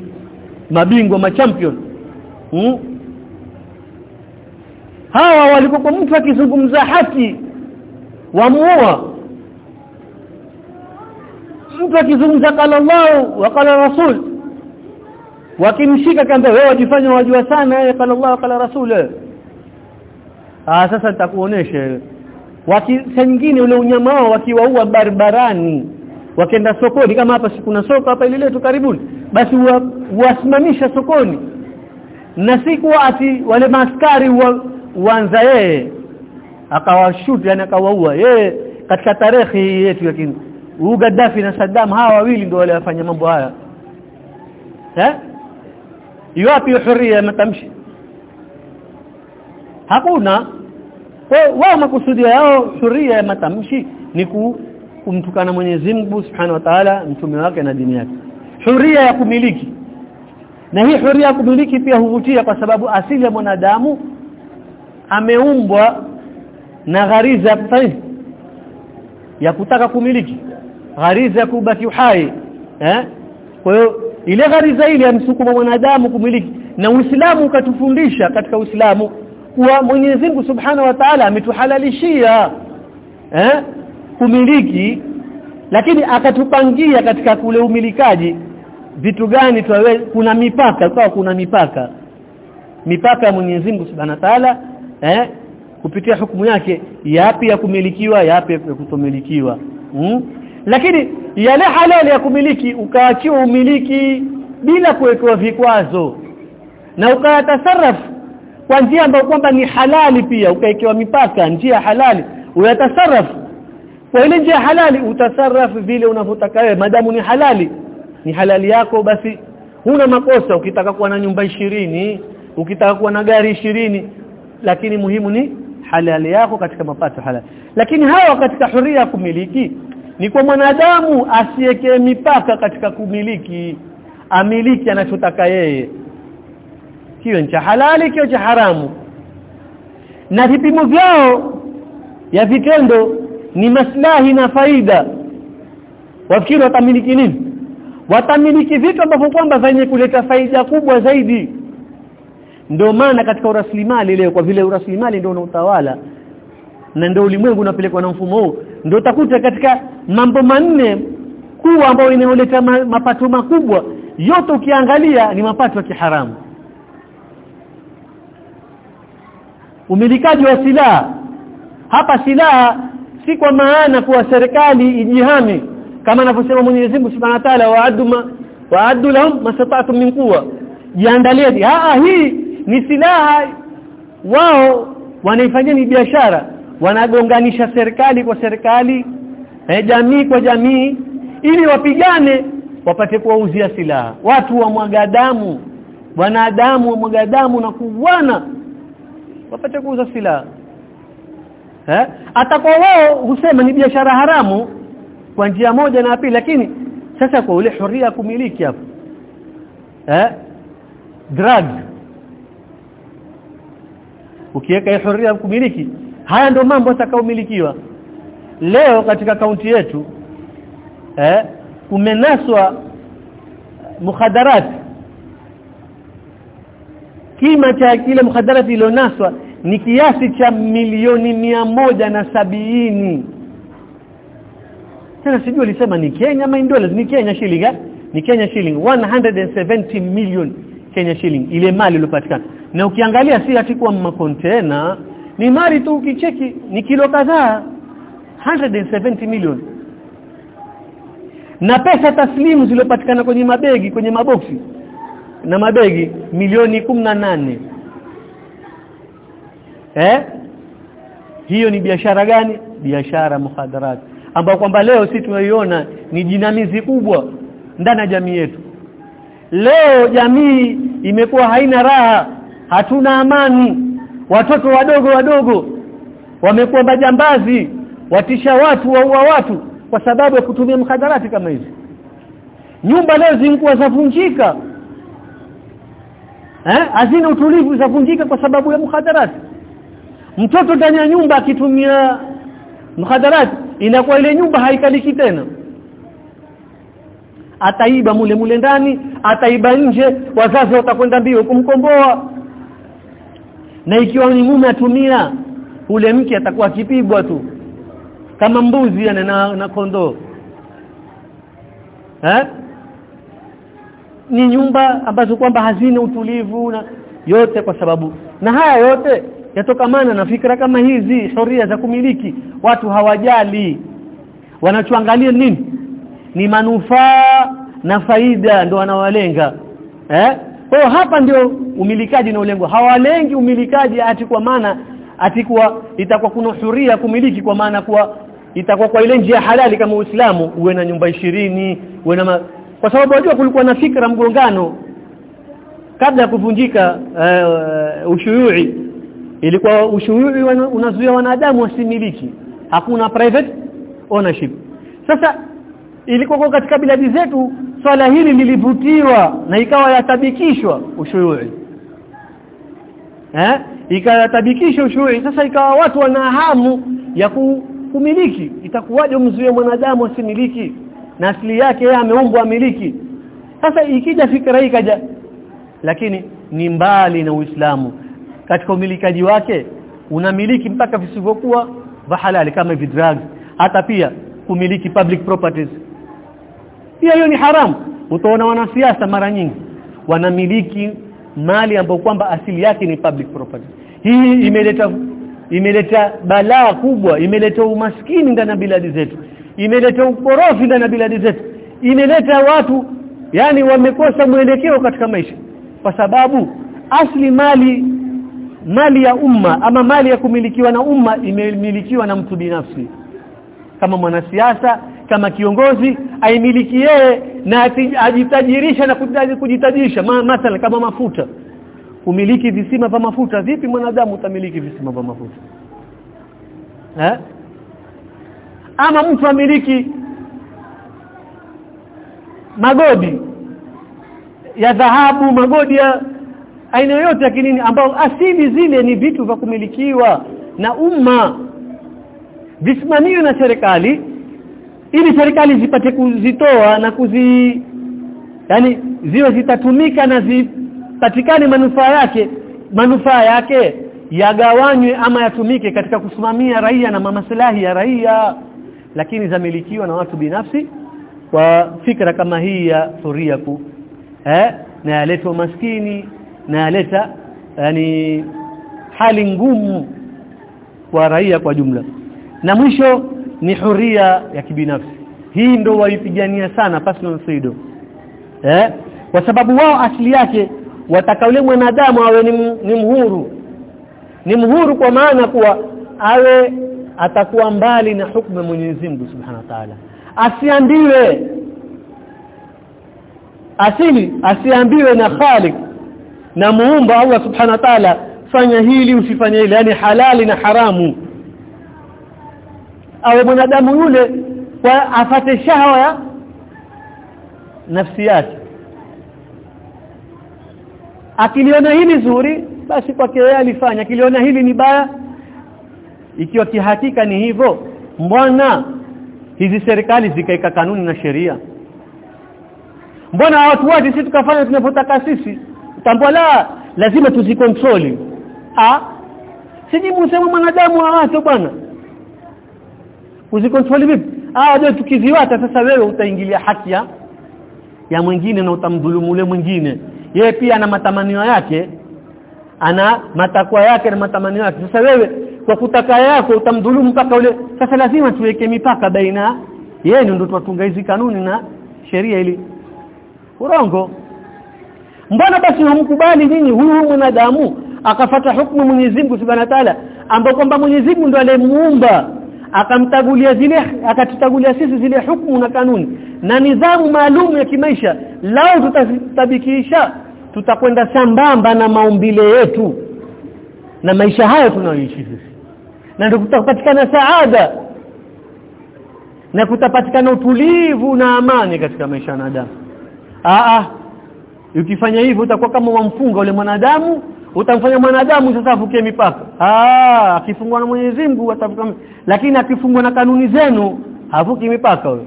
mabingwa machampion. Hmm? hawa walikuwa mtu akizungumza haki wamuua. Mtu akizungumza kala Allah wa qala Rasul wakimshika kamba wewe wajifanya wajua sana yeye qala Allah qala Rasul. Ah sasa nitakuonesha wakisa nyingine ule unyama wao wakiwaua barabarani wakenda sokoni kama hapa si kuna soko hapa ile letu karibuni basi wasimamisha sokoni. Na siku ati wale maskari wanza yeye akawashuti yani akawaua. Yeye katika tarehe yetu lakini huu Gaddafi na Saddam hawa wawili ndio wale wafanya mambo haya. Eh yapi huria matamshi? Hakuna. Wao makusudia yao huria ya matamshi ni kumtukana Mwenyezi Mungu Subhanahu wa Ta'ala mtume wake na dini yake. Huria ya kumiliki. Na hii huria ya kumiliki pia huvutia kwa sababu asili ya mwanadamu ameumbwa na ghariza ya kutaka kumiliki. Ghariza ya kubaki uhai eh? Kwa hiyo ile ghariza ile yamsukuma mwanadamu kumiliki. Na Uislamu ukatufundisha katika Uislamu kuwa Mwenyezi Mungu Subhanahu wa Ta'ala ametuhalalishia eh? Kumiliki. Lakini akatupangia katika kule umilikaji vitu gani tuwe kuna mipaka kwa kuna mipaka. Mipaka ya Mwenyezi Mungu Subhanahu wa Ta'ala eh kupitia hukumu yake yapi ya kumilikiwa yapi ya kutomilikiwa hmm? lakini yale halali ya kumiliki ukaachiwa umiliki bila kuwekewa vikwazo. Na ukayatasarafu kwa njia ambayo kwamba ni halali pia ukaekewa mipaka njia halali uyatasarraf kwa ile njia halali utasarraf vile unavyotaka wewe. Madamu ni halali ni halali yako basi. Huna makosa ukitaka kuwa na nyumba ishirini ukitaka kuwa na gari ishirini lakini muhimu ni halali yako katika mapato halali lakini hawa katika huria kumiliki ni kwa mwanadamu asiyekee mipaka katika kumiliki. Amiliki anachotaka yeye. Kiwe cha halali kiwe cha haramu. Na vipimo vyao ya vitendo ni maslahi na faida. Wafikiri watamiliki nini? Watamiliki vitu ambavyo kwamba zenye kuleta faida kubwa zaidi ndio maana katika uraslimali leo kwa vile uraslimali ndio unautawala na ndio ulimwengu unapelekwa na mfumo huu ndio utakuta katika mambo manne kuu ambayo inayoleta ma, mapato makubwa yote ukiangalia ni mapato ya kiharamu. Umilikaji wa silaha. Hapa silaha si kwa maana kuwa serikali ijihami kama anavyosema Mwenyezi Mungu Subhanahu wa Ta'ala wa'addu wa'addu lahum masata'tum min quwwa. Jiandalie ah hii ni silaha. Wao wanaifanyia ni biashara. Wanagonganisha serikali kwa serikali eh, jamii kwa jamii ili wapigane wapate kuwauzia silaha. Watu wa mwagadamu wanadamu wa mwagadamu na kuuana wapate kuuza silaha. Eh atakuwa wao husema ni biashara haramu kwa njia moja na pili lakini sasa kwa ule huria kumiliki hapo eh drug ukiweka huria kumiliki haya ndio mambo atakaomilikiwa leo katika kaunti yetu eh kumenaswa mukhadarati. Kima cha kile mukhadarati ilionaswa ni kiasi cha milioni mia moja na sabiini tena sijui alisema ni Kenya ama dollars ni Kenya shilling eh? ni Kenya shilling 170 million Kenya shilling ile mali iliyopatikana. Na ukiangalia si atikuwa makontena ni mali tu ukicheki ni kilo kadhaa 170 million. Na pesa taslimu zilizopatikana kwenye mabegi kwenye maboksi na mabegi milioni nane. Eh? Hiyo ni biashara gani? Biashara muhadharat ambao kwamba leo si tunaiona ni jinamizi kubwa ndani ya jamii yetu. Leo jamii imekuwa haina raha hatuna amani. Watoto wadogo wadogo wamekuwa majambazi watisha watu waua watu kwa sababu ya kutumia mkhadarati kama hizi. Nyumba leo zinakuwa zavunjika eh hazina utulivu zavunjika kwa sababu ya mkhadarati mtoto ndani ya nyumba akitumia mkhadarati inakuwa ile nyumba haikaliki tena ataiba mule mule ndani ataiba nje wazazi watakwenda mbio kumkomboa. Na ikiwa ni mume atumia ule mke atakuwa akipigwa tu. Kama mbuzi yana na, na kondoo. Eh ni nyumba ambazo kwamba hazina utulivu na yote kwa sababu. Na haya yote yatokamana na fikra kama hizi shoria za kumiliki. Watu hawajali. Wanachoangalia nini ni manufaa na faida ndo wanawalenga. Eh? Kwa hapa ndio umilikaji na ulengo. Hawalengi umilikaji ati kwa maana ati kwa itakuwa kuna huria kumiliki kwa maana kuwa itakuwa kwa ile njia halali kama Uislamu uwe na nyumba ishirini uwe na ma... kwa sababu wajua kulikuwa na fikra mgongano. Kabla ya kuvunjika uh, ushuyui ilikuwa ushuyui unazuia wanadamu wasimiliki. Hakuna private ownership. Sasa ilikuwa katika biladi zetu. Swala hili lilivutiwa na ikawa yatabikishwa ushuhuri. Eh? Ikayatabikisha ushuhuri. Sasa ikawa watu wana hamu ya kumiliki. Itakuwaje mzuie mwanadamu asimiliki? Na asili yake yeye ameumbwa amiliki. Sasa ikija fikra hii kaja lakini ni mbali na Uislamu. Katika umilikaji wake unamiliki mpaka visivyokuwa vahalali kama hivi drugs. Hata pia kumiliki public properties pia hiyo ni haramu. Utaona wanasiasa mara nyingi wanamiliki mali ambayo kwamba asili yake ni public property. Hii imeleta imeleta balaa kubwa imeleta umaskini ndani ya biladi zetu imeleta ukorofi ndani ya biladi zetu imeleta watu yani wamekosa mwelekeo katika maisha. Kwa sababu asli mali mali ya umma ama mali ya kumilikiwa na umma imemilikiwa na mtu binafsi. Kama mwanasiasa kama kiongozi aimiliki yeye na ajitajirisha na kujitajirisha Ma, mathala kama mafuta. Umiliki visima vya mafuta. Vipi mwanadamu utamiliki visima vya mafuta? Eh ama mtu amiliki magodi ya dhahabu magodi ya aina yote ya kinini ambao asili zile ni vitu vya kumilikiwa na umma. Visimamiwe na serikali ili serikali zipate kuzitoa na kuzi yani ziwe zitatumika na zipatikane manufaa yake manufaa yake yagawanywe ama yatumike katika kusimamia raia na maslahi ya raia lakini zamilikiwa na watu binafsi kwa fikra kama hii ya thuria ku eh na yaleta maskini na yaleta yani hali ngumu kwa raia kwa jumla. Na mwisho ni huria ya kibinafsi. Hii ndo waipigania sana personal freedom eh? Kwa sababu wao asili yake wataka yule mwanadamu awe ni, ni mhuru ni mhuru kwa maana kuwa awe atakuwa mbali na hukumu ya Mwenyezi Mungu Subhanahu wa Ta'ala. Asiambiwe. Asili asiambiwe na Khalik na muumba Allah Subhanahu wa Ta'ala fanya hili usifanye hili yani halali na haramu awe mwanadamu yule kwa afate shahawa ya nafsi yake. Akiliona hili zuri basi kwake yeye alifanya. Akiliona hili ni baya ikiwa kihakika ni hivyo mbona hizi serikali zikaika kanuni na sheria? Mbona watu wote sisi tukafanya tunapotaka sisi? Tambua la lazima tuzikontroli. Ah sijimu sema mwanadamu hawato bwana uzikontroli vipi? Ah wewe tukiziwata sasa wewe utaingilia haki ya ya mwingine na utamdhulumu ule mwingine. Yeye pia ana matamanio yake ana matakwa yake na matamanio yake. Sasa wewe kwa kutaka yako utamdhulumu mpaka ule sasa lazima tuweke mipaka baina yenu ndio tutunga hizi kanuni na sheria ili. Urongo. Mbona basi humkubali nini huyu mwanadamu akafata hukumu Mwenyezi Mungu Subhanahu wa Ta'ala ambapo kwamba Mwenyezi Mungu ndo aliyemuumba akamtagulia zile akatutagulia sisi zile hukumu na kanuni na nidhamu maalum ya kimaisha. Lao tutatabikisha tutakwenda sambamba na maumbile yetu na maisha hayo tunayoishi sisi. Na ndio kutapatikana saada na kutapatikana utulivu na amani katika maisha ya wanadamu. A ukifanya hivyo utakuwa kama wamfunga ule mwanadamu utamfanya mwanadamu sasa afukie mipaka. Ah akifungwa na Mwenyezi Mungu atafuka lakini akifungwa na kanuni zenu havuki mipaka huyo.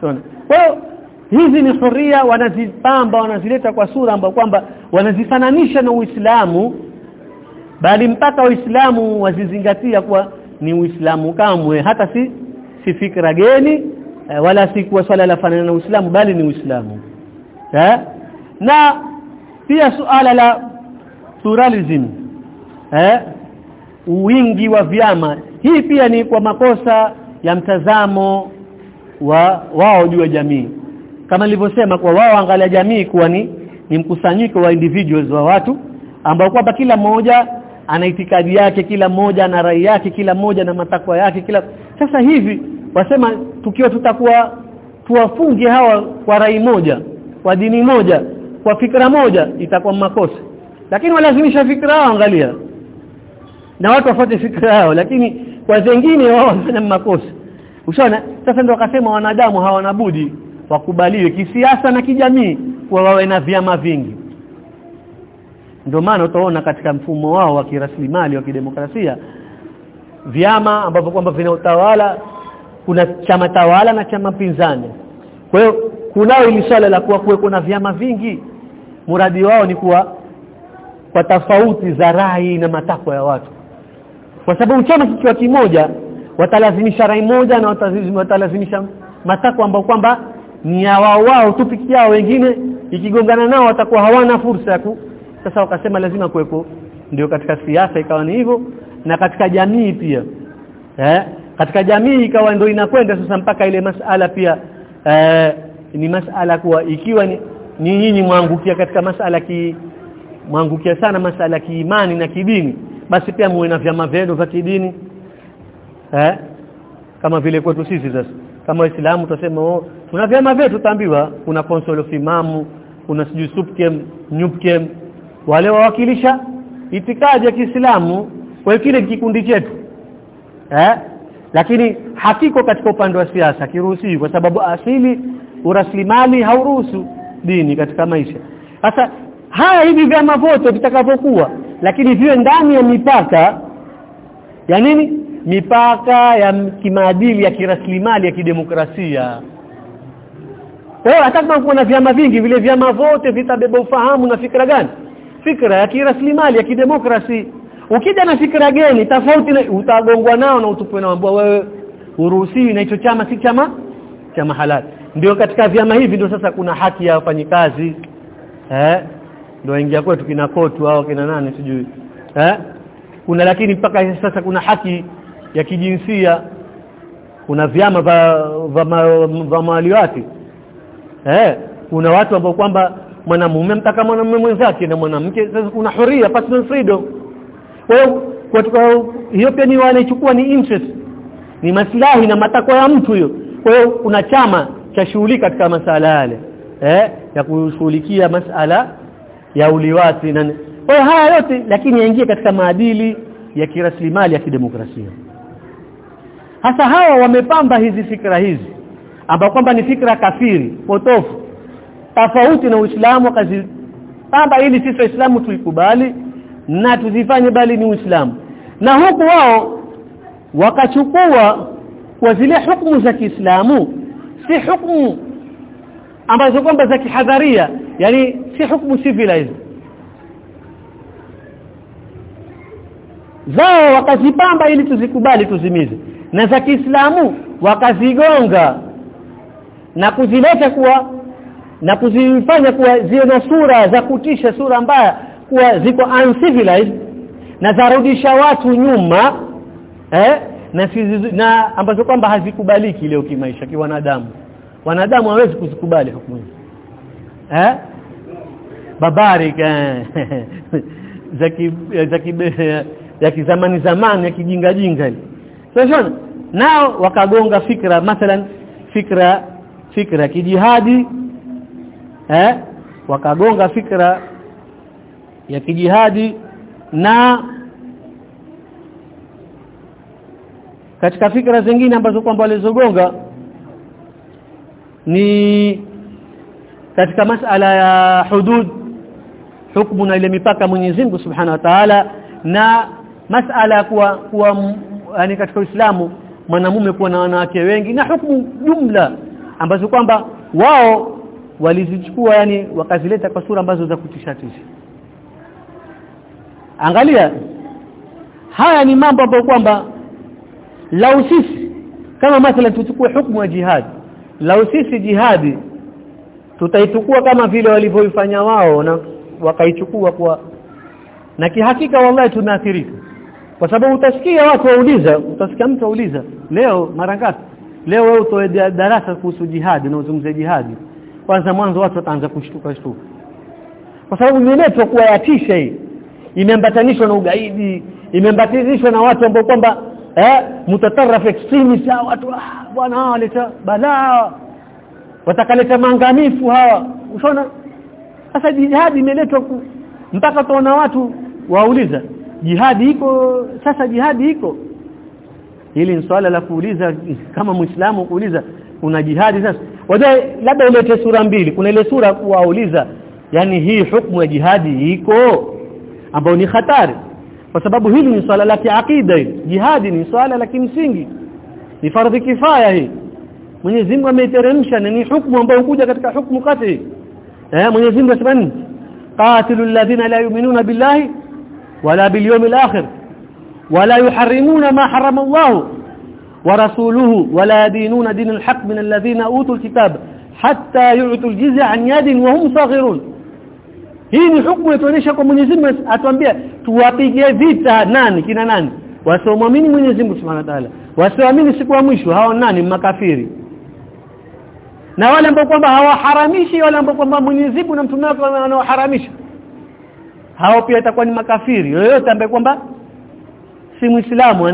So, Kwa hiyo hizi ni huria wanazipamba wanazileta kwa sura ambayo kwamba wanazifananisha na Uislamu bali mpaka Waislamu wazizingatia kuwa ni Uislamu kamwe. Hata si si fikra geni eh, wala si kuwa swala la fanana na Uislamu bali ni Uislamu. Eh? na pia suala la pluralism eh? Wingi wa vyama. Hii pia ni kwa makosa ya mtazamo wa wao juu ya jamii. Kama nilivyosema kwa wao angalia jamii kuwa ni ni mkusanyiko wa individuals wa watu ambao kwamba kila mmoja ana itikadi yake kila mmoja ana rai yake kila mmoja na matakwa yake kila sasa hivi wasema tukiwa tutakuwa tuwafunge hawa kwa rai moja kwa dini moja kwa fikra moja itakuwa makosa lakini walazimisha fikra yao angalia. Na watu wafuate fikra yao lakini kwa zingine wao wanafanya makosa. Ushaona? Sasa ndio wakasema wanadamu hawana budi wakubaliwe kisiasa na kijamii kwa wawe na vyama vingi. Ndio maana utaona katika mfumo wao wa kiraslimali wa kidemokrasia vyama ambavyo kwamba vina utawala kuna chama tawala na chama pinzani. Kwa hiyo kunao ili swala la kuwa kuwe kuna vyama vingi. Muradi wao ni kuwa kwa tofauti za rai na matakwa ya watu. Kwa sababu chama kikiwa kimoja watalazimisha rai moja na watalazimisha matakwa ambao kwamba ni ya wao wao tu yao. Wengine ikigongana nao watakuwa hawana fursa ya ku sasa wakasema lazima kuwepo ndio katika siasa ikawa ni hivyo na katika jamii pia. Eh katika jamii ikawa ndio inakwenda sasa mpaka ile masala pia eh, ni masala kuwa ikiwa ni nyinyi mwangukia katika masala ki mwangukia sana masala ya kiimani na kidini basi pia muwe na vyama vyenu vya kidini. Eh? Kama vile kwetu sisi sasa. Kama waislamu tutasema oh, tuna vyama vyetu tambiwa kuna konsolo fimamu imamu kuna sijui supkem nyupkem wale wawakilisha itikadi ya Kiislamu kwa kile kikundi chetu. Eh? Lakini hakiko katika upande wa siasa kiruhusiwi kwa sababu asili uraslimali hauruhusu dini katika maisha. Sasa haya hivi vyama vyote vitakavyokuwa lakini viwe ndani ya mipaka ya nini? Mipaka ya kimaadili ya kiraslimali ya kidemokrasia. Kwa hiyo hata kuna vyama vingi vile vyama vyote vitabeba ufahamu na fikra gani? Fikra ya kiraslimali ya kidemokrasi. Ukija na fikra geni tofauti na utagongwa nao na utupwe na ambao wewe uruhusiwi na hicho chama si chama chama halali. Ndio katika vyama hivi ndio sasa kuna haki ya wafanyikazi eh ndio ingia kwetu kina kotu au kina nani sijui. Eh? Kuna lakini mpaka sasa kuna haki ya kijinsia. Kuna vyama vya maliwati. Eh? Kuna watu ambao kwamba mwanamume mtaka mwanamume mwenzake na mwanamke. Sasa kuna huria personal freedom. Kwa hiyo hiyo pia ni wanaichukua ni interest. Ni maslahi na matakwa ya mtu hiyo. Kwa hiyo kuna chama cha shughuli katika masala yale. Eh? Ya kushughulikia masala ya uliwati na kwa haya yote lakini yaingie katika maadili ya kiraslimali ya kidemokrasia. Hasa hawa wamepamba hizi fikra hizi ambao kwamba ni fikra kafiri potofu tofauti na Uislamu wakazipamba ili sisi Waislamu tuikubali na tuzifanye bali ni Uislamu. Na huku wao wakachukua kwa zile hukumu za Kiislamu si hukumu ambazo kwamba za kihadharia yani si hukumu civilized. Zao wakazipamba ili tuzikubali tuzimize. Na za Kiislamu wakazigonga na kuzileta kuwa na kuzifanya kuwa ziwe na sura za kutisha sura mbaya kuwa ziko uncivilized na zarudisha watu nyuma eh na sizi, na ambazo kwamba hazikubaliki leo kimaisha kiwanadamu. Wanadamu hawezi kuzikubali hukumu eh? Babarik zaki zaki ya kizamani zamani ya kijinga jinga sasa nao wakagonga fikra mathalan fikra fikra kijihadi. Eh? Wakagonga fikra ya kijihadi na katika fikra zingine ambazo kwamba walizogonga ni katika masala ya hudud hukumu na ile mipaka Mwenyezi Mungu Subhanahu wa Ta'ala na masala kuwa kuwa yani katika Uislamu mwanamume kuwa na wanawake wengi na hukumu jumla ambazo kwamba wao walizichukua yani wakazileta kwa sura ambazo za kutishatisha angalia haya ni mambo ambayo kwamba lau sisi kama mathalan tuchukue hukumu ya jihad lau sisi jihadi tutaichukua kama vile walivyoifanya wao na wakaichukua kwa na kihakika wallahi tunaathirika kwa sababu utasikia watu wauliza utasikia mtu auliza leo mara ngapi? Leo wewe utoe darasa kuhusu jihadi na uzungumzie jihadi. Kwanza mwanzo watu wataanza kushtuka shtuka. Kwa sababu minetwa kuwa yatisha hii. Imeambatanishwa na ugaidi imeambatanishwa na watu ambao kwamba eh mutatarafu extremist watu ah bwana hawa waleta balaa watakaleta maangamifu hawa. Ushona? Sasa jihadi imeletwa mpaka tuona watu wauliza jihadi iko sasa jihadi iko? Hili ni swala la kuuliza kama muislamu kuuliza kuna jihadi sasa? Wajua labda ulete sura mbili. Kuna ile sura kuwauliza yani hii hukumu ya jihadi iko? Ambayo ni hatari kwa sababu hili ni swala la kiakida jihadi ni swala la kimsingi. Ni fardhi kifaya hii Mwenyezi Mungu ameiteremsha na ni hukumu ambayo hukuja katika hukumu kati eh Mwenyezi Mungu asema nini qatilul ladhina la yu'minuna billahi wala bil yawmil akhir wala yuharrimuna ma harrama Allah ورسوله ولا يدينون دين الحق من الذين اوتوا الكتاب حتى يعطوا الجزيه عن يد وهم صاغرون hii ni hukumu inatuonyesha kwa Mwenyezi Mungu atuambia tuwapigie vita nani kina nani wasiomwamini Mwenyezi Mungu Subhanahu wa Ta'ala wasioamini siku ya mwisho hao nani makafiri na wale ambao kwamba hawaharamishi wale ambao kwamba Mwenyezi Mungu na mtume wake wanaoharamisha hao pia itakuwa ni makafiri. Yoyote ambaye kwamba si muislamu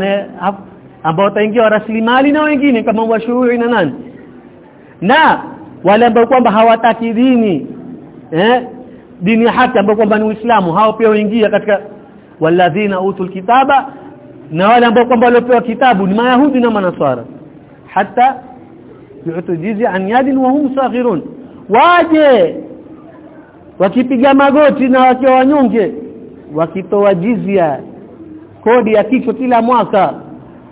ambao wataingia rasilimali na wengine kama washuhuri na nani. Na wale ambao kwamba hawataki dini eh dini haki ambao kwamba ni Uislamu hao pia waingia katika walladhina utul kitaba na wale ambao kwamba waliopewa kitabu ni mayahudi na manaswara. Hata yu'tu an yadin wa hum saghirun. Waje wakipiga magoti na wakiwa wanyonge wakitoa jizya kodi ya kichwa kila mwaka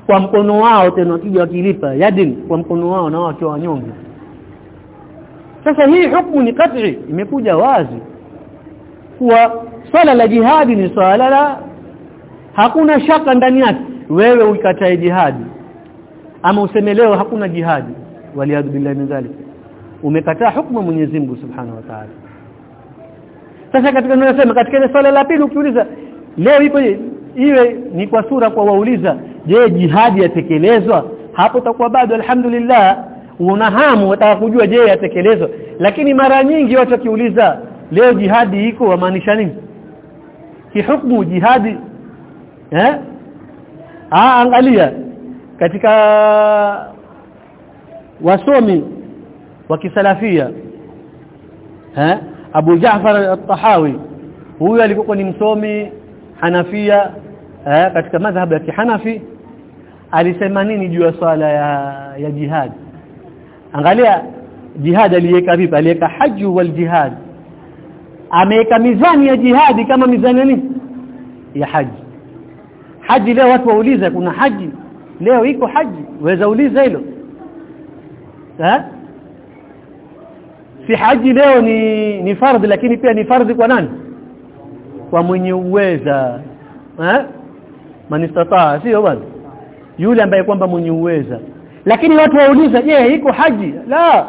kwa mkono wao tena wakija wakilipa yadin kwa mkono wao na wakiwa wanyonge. Sasa hii hukumu ni kat'i imekuja wazi. Kuwa swala la jihadi ni swala la hakuna shaka ndani yake. Wewe ukatae jihadi ama useme leo hakuna jihadi waliadhu billahi min dhalik. Umekataa hukumu Mwenyezi Mungu Subhanahu wa Ta'ala. Sasa katika tunasema katika ile swala la pili ukiuliza leo ipo iwe ni kwa sura kwa wauliza je jihadi yatekelezwa? Hapo utakuwa bado alhamdulillah una hamu wataka kujua je yatekelezwa? Lakini mara nyingi watu wakiuliza leo jihadi iko wamaanisha nini? Kihukumu jihadi. Eh? Ah angalia katika wasomi wa kisalafia. Eh Abu Ja'far al-Tahawi huyu alikuwa ni msomi Hanafia eh, katika madhhabu ya Kihanafi alisema nini juu ya swala ya, ya jihad? Angalia jihad aliweka vipi? Aliweka haju wal jihad. Ameweka mizani ya jihadi kama mizani ya nini? Ya haji. Haji leo watu wauliza kuna haji? Leo iko haji. Waweza uliza hilo si haji leo ni ni fardhi lakini pia ni fardhi kwa nani? Kwa mwenye uweza. Eh manistataa sio bwana? Yule ambaye kwamba mwenye uweza. Lakini watu wauliza je iko haji? La.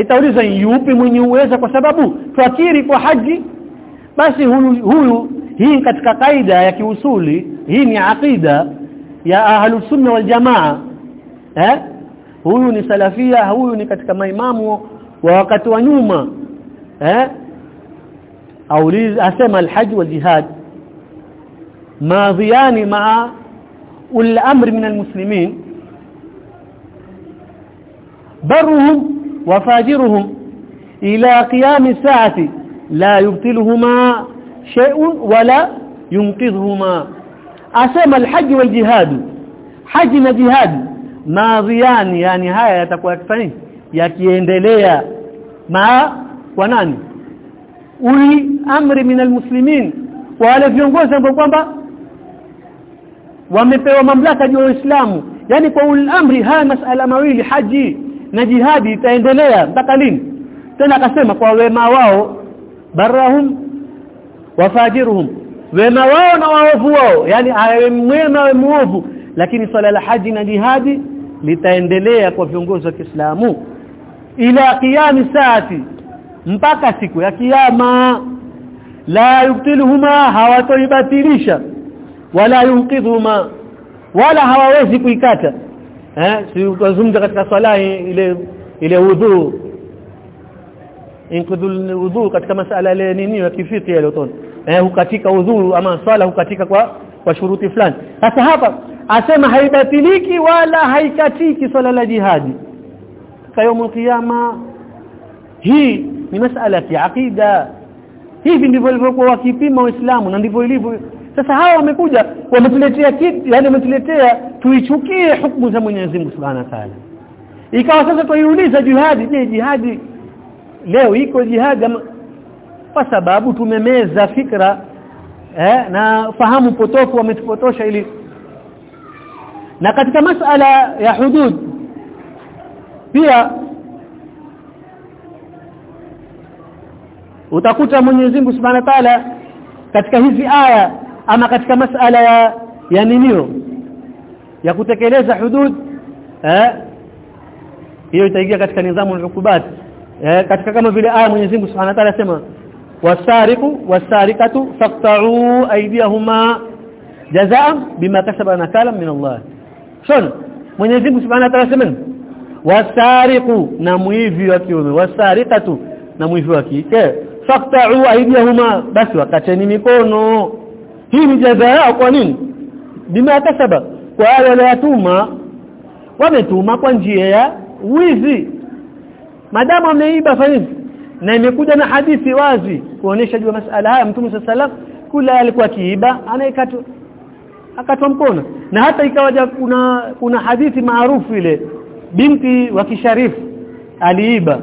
Itauliza yupi mwenye uweza kwa sababu tuakiri kwa haji? Basi huyu, huyu hii katika kaida ya kiusuli. Hii ni aqida ya ahlus sunna wal jamaa. Eh huyu ni salafia huyu ni katika maimamu wa wakati wa nyuma eh? Auliza asema alhaj wal jihad madhiyani maa ul amri min almuslimin. Barruhum wa fajiruhum ila qiyam saati la yubtiluhuma shay'un wala yunqidhuhuma. Asema alhaj wal jihad haji na jihad madhiani yani haya yatakuwa yakifanya yakiendelea. Ma kwa nani? Uli amri min almuslimin. Kwa wale viongozi ambao kwamba wamepewa mamlaka juu ya Uislamu. Yani kwa uli amri haya masala mawili haji na jihadi itaendelea mpaka lini? Tena akasema kwa wema wao barahum wafajiruhum wema wao na waovu wao. Yani awe mwema awe muovu lakini swala la haji na jihadi litaendelea kwa viongozi wa Kiislamu ila kiyami saati mpaka siku ya kiyama. La yubtiluhuma hawatoibatilisha wala yunqidhuma wala hawawezi kuikata. Eh si tuzungumza katika swala ile ile udhu inkudhul wudhu katika masala ile nini ya kifiki ile eh hukatika wudhu ama swala hukatika kwa kwa shuruti fulani. Sasa hapa asema haibatiliki wala haikatiki swala la jihadi. Kayomu kiyama hii ni masala ya aqida hivi ndivyo walivyokuwa wakipima waislamu na ndivyo ilivyo. Sasa hawa wamekuja wametuletea kitu yani wametuletea tuichukie hukumu za Mwenyezi Mungu Subhanahu wa Ta'ala. Ikawa sasa tuiuliza jihadi je jihadi leo iko jihadi kwa sababu tumemeza fikra eh, na fahamu potofu wametupotosha ili na katika masala ya hudud pia utakuta Mwenyezi Mungu Subhanahu wa Ta'ala katika hizi aya ama katika masala ya ya ninio ya kutekeleza hudud eh hiyo itaingia katika nidhamu al-hukubat eh katika kama vile aya Mwenyezi Mungu Subhanahu wa Ta'ala sema wasariqu wasariqatu faqta'u aydiyahuma jazaa bima kasaba nakala min Allah شلون Mwenyezi Mungu Subhanahu wa Ta'ala sema wasariqu na mwivi wa kiume. Wasariqatu na mwivi wa kike. Faqta'u aydiyahuma basi wakateni mikono. Hii ni jazaa kwa nini? Bima kasaba. Kwa wale waliotuma wametuma kwa njia ya wizi. Madamu ameiba fanyeni na imekuja na hadithi wazi kuonesha juu masala haya mtume sallam kula alikuwa kiiba anaikata akatwa mkono. Na hata ikawaja kuna kuna hadithi maarufu ile binti wa kisharifu aliiba.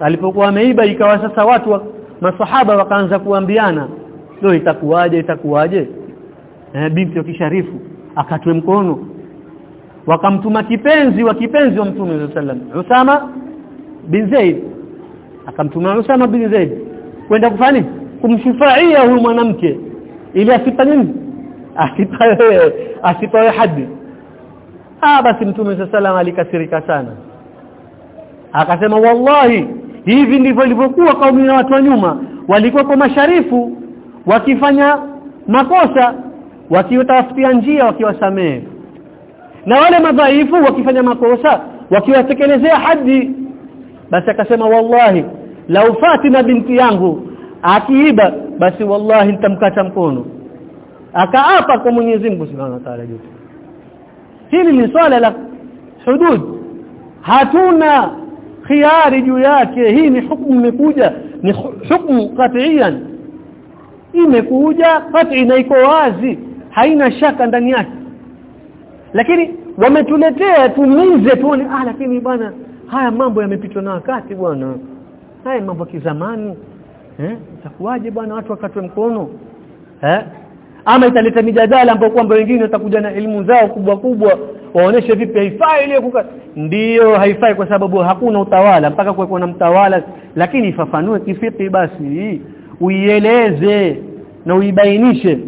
Alipokuwa ameiba ikawa sasa watu wa, masahaba wakaanza kuambiana leo itakuwaje itakuwaje? Eh, binti wa kisharifu akatwe mkono. Wakamtuma kipenzi wa kipenzi wa mtume sallam Usama bin Zaid akamtuma Usama bin Zaid kwenda kufanya kumshufaia huyu mwanamke. Ili asipa nini? Asipawe hadi ah basi mtume sallam alikasirika sana. Akasema wallahi hivi ndivyo ilivyokuwa kaumi na watu wa nyuma. Walikuwa kwa masharifu wakifanya makosa wakiwatafutia njia wakiwasamehe. Na wale madhaifu wakifanya makosa wakiwatekelezea hadi basi akasema wallahi lau Fatima binti yangu akiiba basi wallahi nitamkata mkono. Akaapa kwa Mwenyezi Mungu Subhanahu wa Ta'ala juu hili ni swala la hudud. Hatuna khiari juu yake. Hii ni hukumu imekuja ni hukumu qat'iyan. Imekuja qat'i na iko wazi haina shaka ndani yake. Lakini wametuletea tumize tuone ah lakini bwana haya mambo yamepitwa na wakati bwana haya mambo ya kizamani eh? Itakuwaje bwana watu wakatwe mkono eh? Ama italeta mijadala ambapo kwamba wengine watakuja na elimu zao kubwa kubwa waoneshe vipi haifai ile kuka ndiyo haifai kwa sababu hakuna utawala mpaka kuwe na mtawala. Lakini ifafanue kifiki basi uieleze na uibainishe.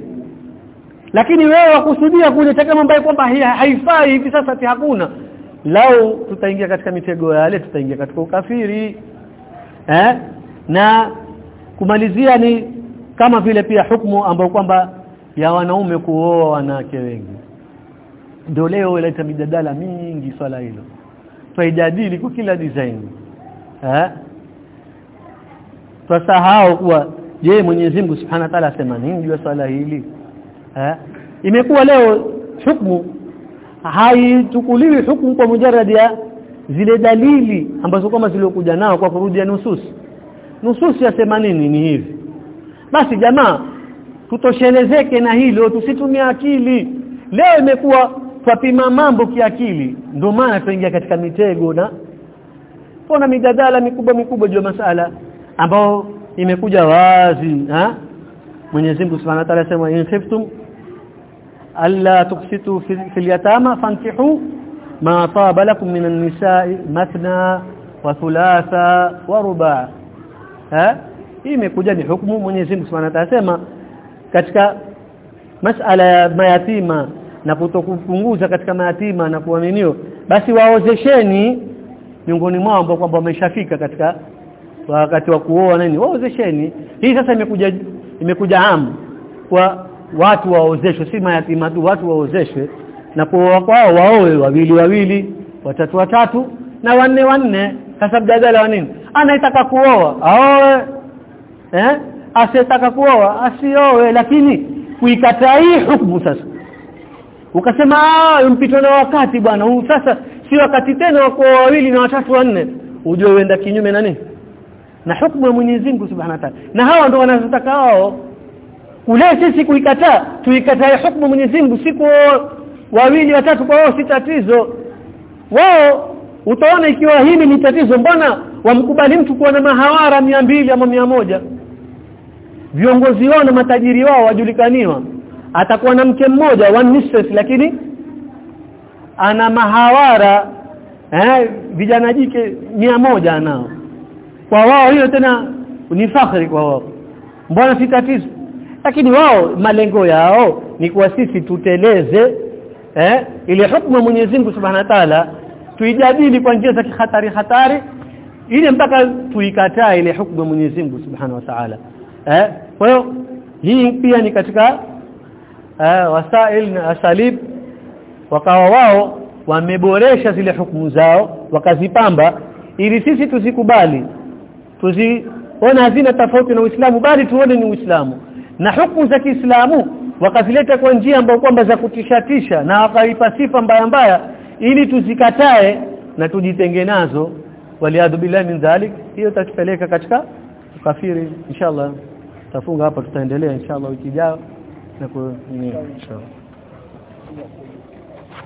Lakini wewe wakusudia kuleta kama ambaye kwamba haifai hivi sasa ati hakuna. Lau tutaingia katika mitego yale tutaingia katika ukafiri eh? Na kumalizia ni kama vile pia hukumu ambayo kwamba ya wanaume kuoa wanawake wengi. Ndio leo ileta mijadala mingi swala hilo. Tuijadili kwa kila design. Eh? Tusahau kuwa je Mwenyezi Mungu Subhanahu wa Ta'ala asema nini juu ya swala hili? Eh? Imekuwa leo hukumu. Haitukuliwi hukumu kwa mujarrad ya zile dalili ambazo kama ziliokuja nao kwa kurudia nususi nususi yasema nini ni hivi. Basi jamaa tutoshelezeke na hilo tusitumie akili. Leo imekuwa twapima mambo kiakili ndio maana tuingia katika mitego na kuna mijadala mikubwa mikubwa juu ya masala ambao imekuja wazi ha? Mwenyezi Mungu Subhanahu wa Ta'ala sema in khiftum alla tuksitu fil yatama fankihu ma taba lakum minan nisa'i mathna wa thulatha wa ruba' مكوجه hii imekuja ni hukumu Mwenyezi Mungu Subhanahu wa Ta'ala sema katika masala ya mayatima na kutokupunguza katika mayatima na kuaminio basi waozesheni miongoni mwao ambao kwamba wameshafika katika wakati wa kuoa nini. Waozesheni. Hii sasa imekuja imekuja amu kwa watu waozeshwe si mayatima tu watu waozeshwe na kuoa kwao waoe wawili wawili watatu watatu na wanne wanne. Sasa mjadala wa nini? Anaitaka kuoa aoe. Eh? Asitaka kuoa asioe. Lakini kuikataa hii hukumu sasa. Ukasema ah mpito na wakati bwana huu sasa si wakati tena wako wawili na watatu wanne. Ujue uenda kinyume na nini? Na hukumu ya Mwenyezi Mungu Subhanahu wa Ta'ala. Na hawa ndio wanazotaka wao kule sisi kuikataa tuikatae hukumu Mwenyezi Mungu siku wawili watatu kwa wao si tatizo. Wao utaona ikiwa hili ni tatizo mbona wamkubali mtu kuwa na mahawara mbili ama moja? Viongozi wao na matajiri wao wajulikaniwa. Atakuwa na mke mmoja one mistress lakini ana mahawara eh vijana jike moja anao kwa wao hiyo tena ni fakhri kwa wao. Mbona si tatizo? Lakini wao malengo yao ni kuwa sisi tuteleze eh? Ile hukumu ya Mwenyezi Mungu Subhanahu wa Ta'ala tuijadili kwa njia za kihatari hatari ili mpaka tuikataa ile hukumu ya Mwenyezi Mungu Subhanahu wa Ta'ala. Eh? Kwa hiyo hii pia ni katika eh, wasail na asalib wakawa wao wameboresha zile hukumu zao wakazipamba ili sisi tuzikubali tuziona hazina tofauti na Uislamu bali tuone ni Uislamu. Na hukumu za Kiislamu wakazileta kwa njia ambayo kwamba za kutishatisha na wakaipa sifa mbaya mbaya ili tuzikatae na tujitenge nazo. Waliadhu billahi min dhalik hiyo tatupeleka katika kafiri inshallah tafunga hapa tutaendelea inshallah wiki ijayo na kwa inshallah